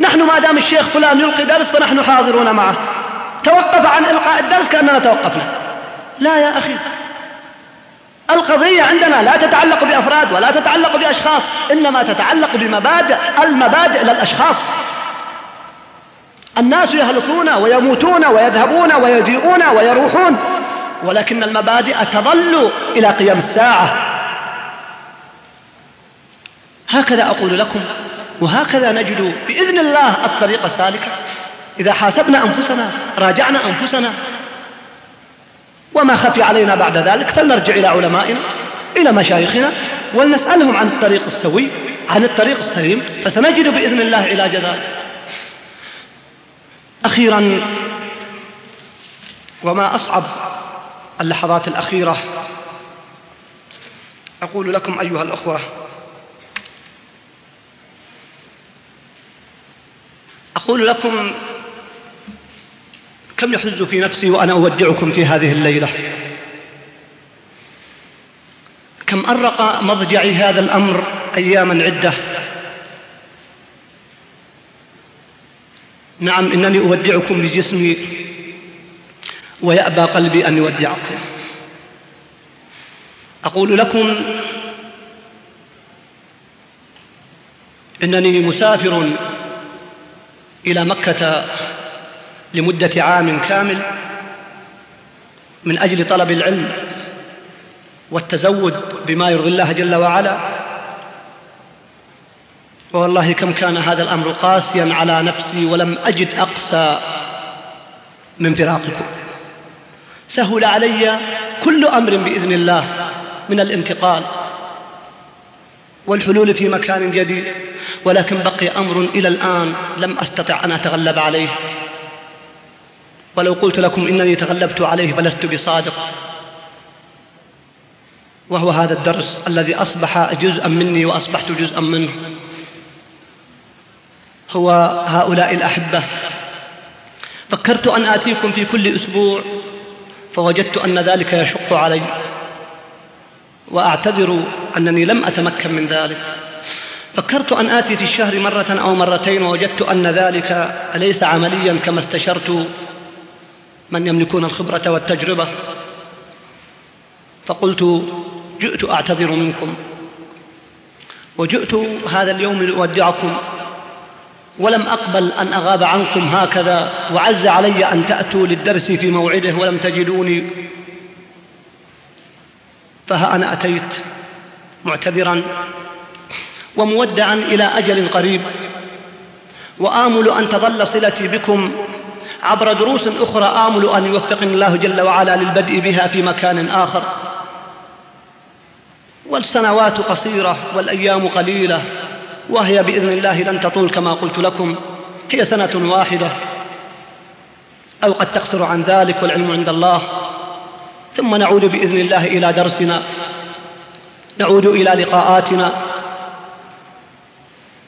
نحن ما دام الشيخ فلان يلقي درس فنحن حاضرون معه. توقف عن إلقاء الدرس كأننا توقفنا. لا يا أخي. القضية عندنا لا تتعلق بأفراد ولا تتعلق بأشخاص إنما تتعلق بمبادئ المبادئ للأشخاص. الناس يهلكون ويموتون ويذهبون ويجيئون ويروحون ولكن المبادئ تظل إلى قيام الساعة. هكذا أقول لكم وهكذا نجد بإذن الله الطريق سالكة إذا حاسبنا أنفسنا راجعنا أنفسنا وما خفي علينا بعد ذلك فلنرجع إلى علمائنا إلى مشايخنا ولنسألهم عن الطريق السوي عن الطريق السليم فسنجد بإذن الله علاج ذلك. أخيرا وما أصعب اللحظات الأخيرة أقول لكم أيها الأخوة أقول لكم كم يحز في نفسي وأنا أودعكم في هذه الليلة؟ كم أرق مضجعي هذا الأمر أياما عدة نعم إنني أودعكم بجسمي ويأبى قلبي أن يودعكم. أقول لكم إنني مسافر إلى مكة لمدة عام كامل من أجل طلب العلم والتزود بما يرضي الله جل وعلا. والله كم كان هذا الأمر قاسيا على نفسي ولم أجد أقسى من فراقكم. سهل علي كل أمر بإذن الله من الانتقال والحلول في مكان جديد ولكن بقي أمر إلى الآن لم أستطع أن أتغلب عليه. ولو قلت لكم إنني تغلبت عليه فلست بصادق. وهو هذا الدرس الذي أصبح جزءا مني وأصبحت جزءا منه. هو هؤلاء الأحبة. فكرت أن آتيكم في كل أسبوع فوجدت أن ذلك يشق علي. وأعتذر أنني لم أتمكن من ذلك. فكرت أن آتي في الشهر مرة أو مرتين ووجدت أن ذلك ليس عمليا كما استشرت. من يملكون الخبرة والتجربة؟ فقلت جئت أعتذر منكم. وجئت هذا اليوم لأودعكم. ولم أقبل أن أغاب عنكم هكذا وعز علي أن تأتوا للدرس في موعده ولم تجدوني. فها أنا أتيت معتذرا ومودعا إلى أجل قريب. وآمل أن تظل صلتي بكم عبر دروس أخرى آمل أن يوفقني الله جل وعلا للبدء بها في مكان آخر. والسنوات قصيرة والأيام قليلة وهي بإذن الله لن تطول كما قلت لكم هي سنة واحدة. أو قد تقصر عن ذلك والعلم عند الله. ثم نعود بإذن الله إلى درسنا. نعود إلى لقاءاتنا.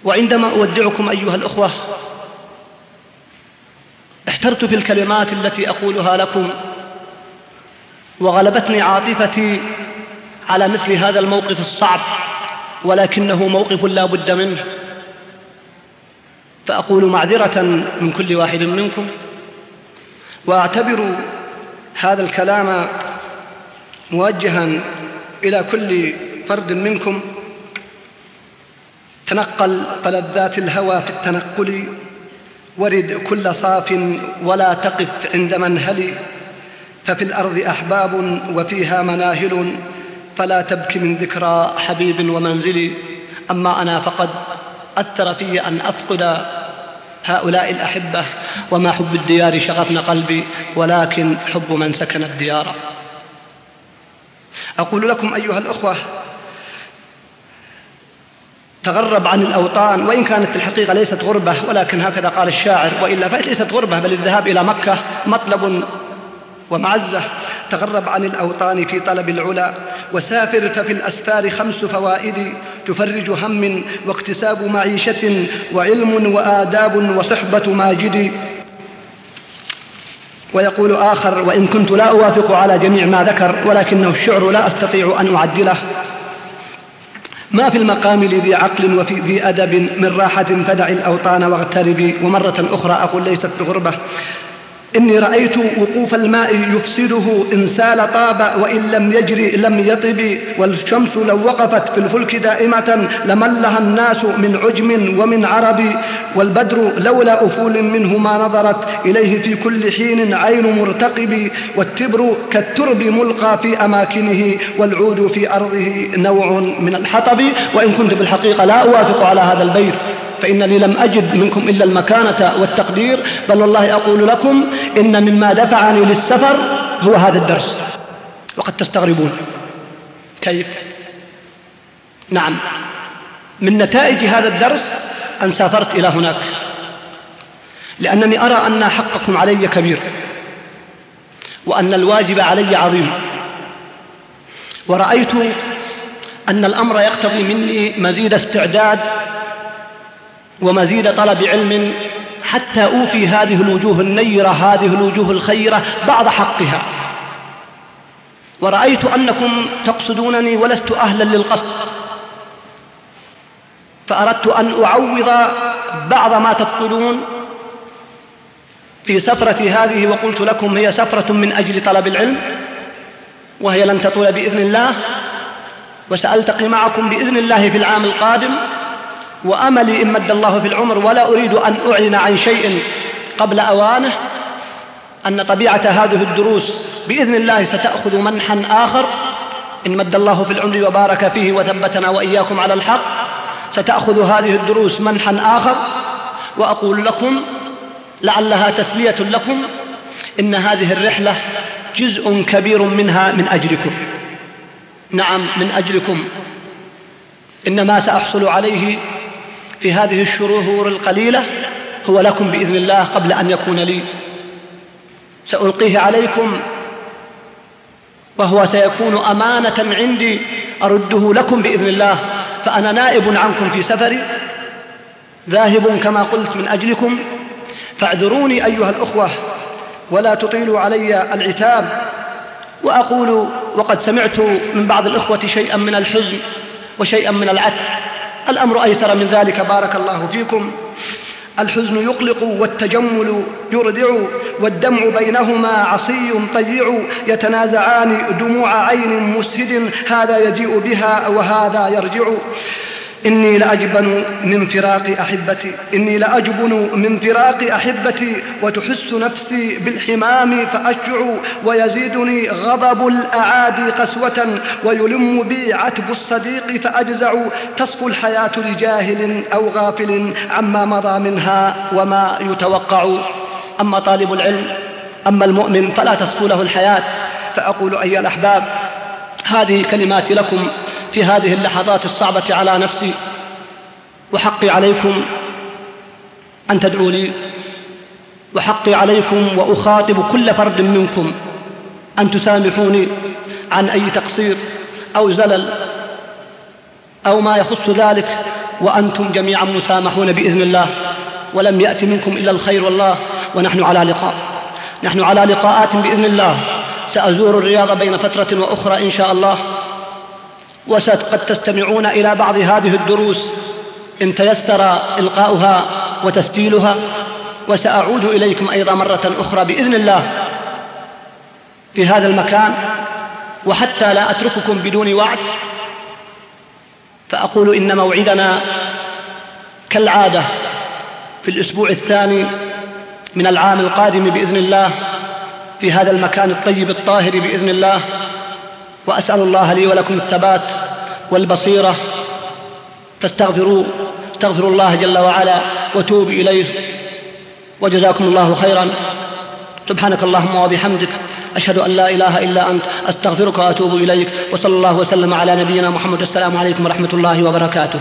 وعندما أودعكم أيها الأخوة احترت في الكلمات التي أقولها لكم وغلبتني عاطفتي على مثل هذا الموقف الصعب ولكنه موقف لا بد منه. فأقول معذرة من كل واحد منكم وأعتبر هذا الكلام موجها إلى كل فرد منكم. تنقل فلذات الهوى في التنقل ورد كل صاف ولا تقف عند منهل ففي الأرض أحباب وفيها مناهل فلا تبكي من ذكرى حبيب ومنزل. أما أنا فقد أثر في أن أفقد هؤلاء الأحبة وما حب الديار شغفن قلبي ولكن حب من سكن الديار. أقول لكم أيها الأخوة تغرب عن الأوطان وإن كانت الحقيقة ليست غربة ولكن هكذا قال الشاعر وإلا فليست غربة بل الذهاب إلى مكة مطلب ومعزة. تغرب عن الأوطان في طلب العلا وسافر ففي الأسفار خمس فوائد تفرج هم واكتساب معيشة وعلم وآداب وصحبة ماجد. ويقول آخر وإن كنت لا أوافق على جميع ما ذكر ولكنه الشعر لا أستطيع أن أعدله. ما في المقام لذي عقل وفي ذي أدب من راحة فدع الأوطان واغتربي ومرة أخرى أقول ليست بغربة. إني رأيت وقوف الماء يفسده إن سال طاب وإن لم يجري لم يطب والشمس لو وقفت في الفلك دائمة لملها الناس من عجم ومن عرب والبدر لولا أفول منه ما نظرت إليه في كل حين عين مرتقب والتبر كالترب ملقى في أماكنه والعود في أرضه نوع من الحطب. وإن كنت في الحقيقة لا أوافق على هذا البيت. فإنني لم أجد منكم إلا المكانة والتقدير بل والله أقول لكم إن مما دفعني للسفر هو هذا الدرس. وقد تستغربون. كيف؟ نعم. من نتائج هذا الدرس أن سافرت إلى هناك. لأنني أرى أن حقكم علي كبير. وأن الواجب علي عظيم. ورأيت أن الأمر يقتضي مني مزيد استعداد ومزيد طلب علم حتى أوفي هذه الوجوه النيرة هذه الوجوه الخيرة بعض حقها. ورأيت أنكم تقصدونني ولست أهلا للقصد. فأردت أن أعوض بعض ما تفقدون في سفرتي هذه وقلت لكم هي سفرة من أجل طلب العلم وهي لن تطول بإذن الله. وسألتقي معكم بإذن الله في العام القادم. وأملي إن مد الله في العمر ولا أريد أن أعلن عن شيء قبل أوانه أن طبيعة هذه الدروس بإذن الله ستأخذ منحا آخر. إن مد الله في العمر وبارك فيه وثبتنا وإياكم على الحق ستأخذ هذه الدروس منحا آخر. وأقول لكم لعلها تسلية لكم إن هذه الرحلة جزء كبير منها من أجلكم. نعم من أجلكم. إن ما سأحصل عليه في هذه الشهور القليلة هو لكم بإذن الله قبل أن يكون لي. سألقيه عليكم وهو سيكون أمانة عندي أرده لكم بإذن الله. فأنا نائب عنكم في سفري ذاهب كما قلت من أجلكم. فاعذروني أيها الأخوة ولا تطيلوا علي العتاب وأقول وقد سمعت من بعض الإخوة شيئا من الحزن وشيئا من العتب. الأمر أيسر من ذلك بارك الله فيكم. الحزن يقلق والتجمل يردع والدمع بينهما عصي طيع يتنازعان دموع عين مسهد هذا يجيء بها وهذا يرجع. إني لأجبن من فراق أحبتي. إني لأجبن من فراق أحبتي. وتحس نفسي بالحمام فأشجع ويزيدني غضب الأعادي قسوة. ويلم بي عتب الصديق فأجزع. تصفو الحياة لجاهل أو غافل عما مضى منها وما يتوقع. أما طالب العلم أما المؤمن فلا تصفو له الحياة. فأقول أيها الأحباب هذه كلماتي لكم. في هذه اللحظات الصعبة على نفسي. وحقي عليكم أن تدعوا لي. وحقي عليكم وأخاطب كل فرد منكم أن تسامحوني عن أي تقصير أو زلل أو ما يخص ذلك وأنتم جميعا مسامحون بإذن الله. ولم يأت منكم إلا الخير والله ونحن على لقاء. نحن على لقاءات بإذن الله. سأزور الرياض بين فترة وأخرى إن شاء الله. وقد تستمعون إلى بعض هذه الدروس. إن تيسر إلقاؤها وتسجيلها وسأعود إليكم أيضا مرة أخرى بإذن الله في هذا المكان وحتى لا أترككم بدون وعد فأقول إن موعدنا كالعادة في الأسبوع الثاني من العام القادم بإذن الله في هذا المكان الطيب الطاهر بإذن الله وأسأل الله لي ولكم الثبات والبصيرة. فاستغفروا استغفروا الله جل وعلا وتوبوا إليه. وجزاكم الله خيرا. سبحانك اللهم وبحمدك أشهد أن لا إله إلا أنت أستغفرك وأتوب إليك. وصلى الله وسلم على نبينا محمد. السلام عليكم ورحمة الله وبركاته.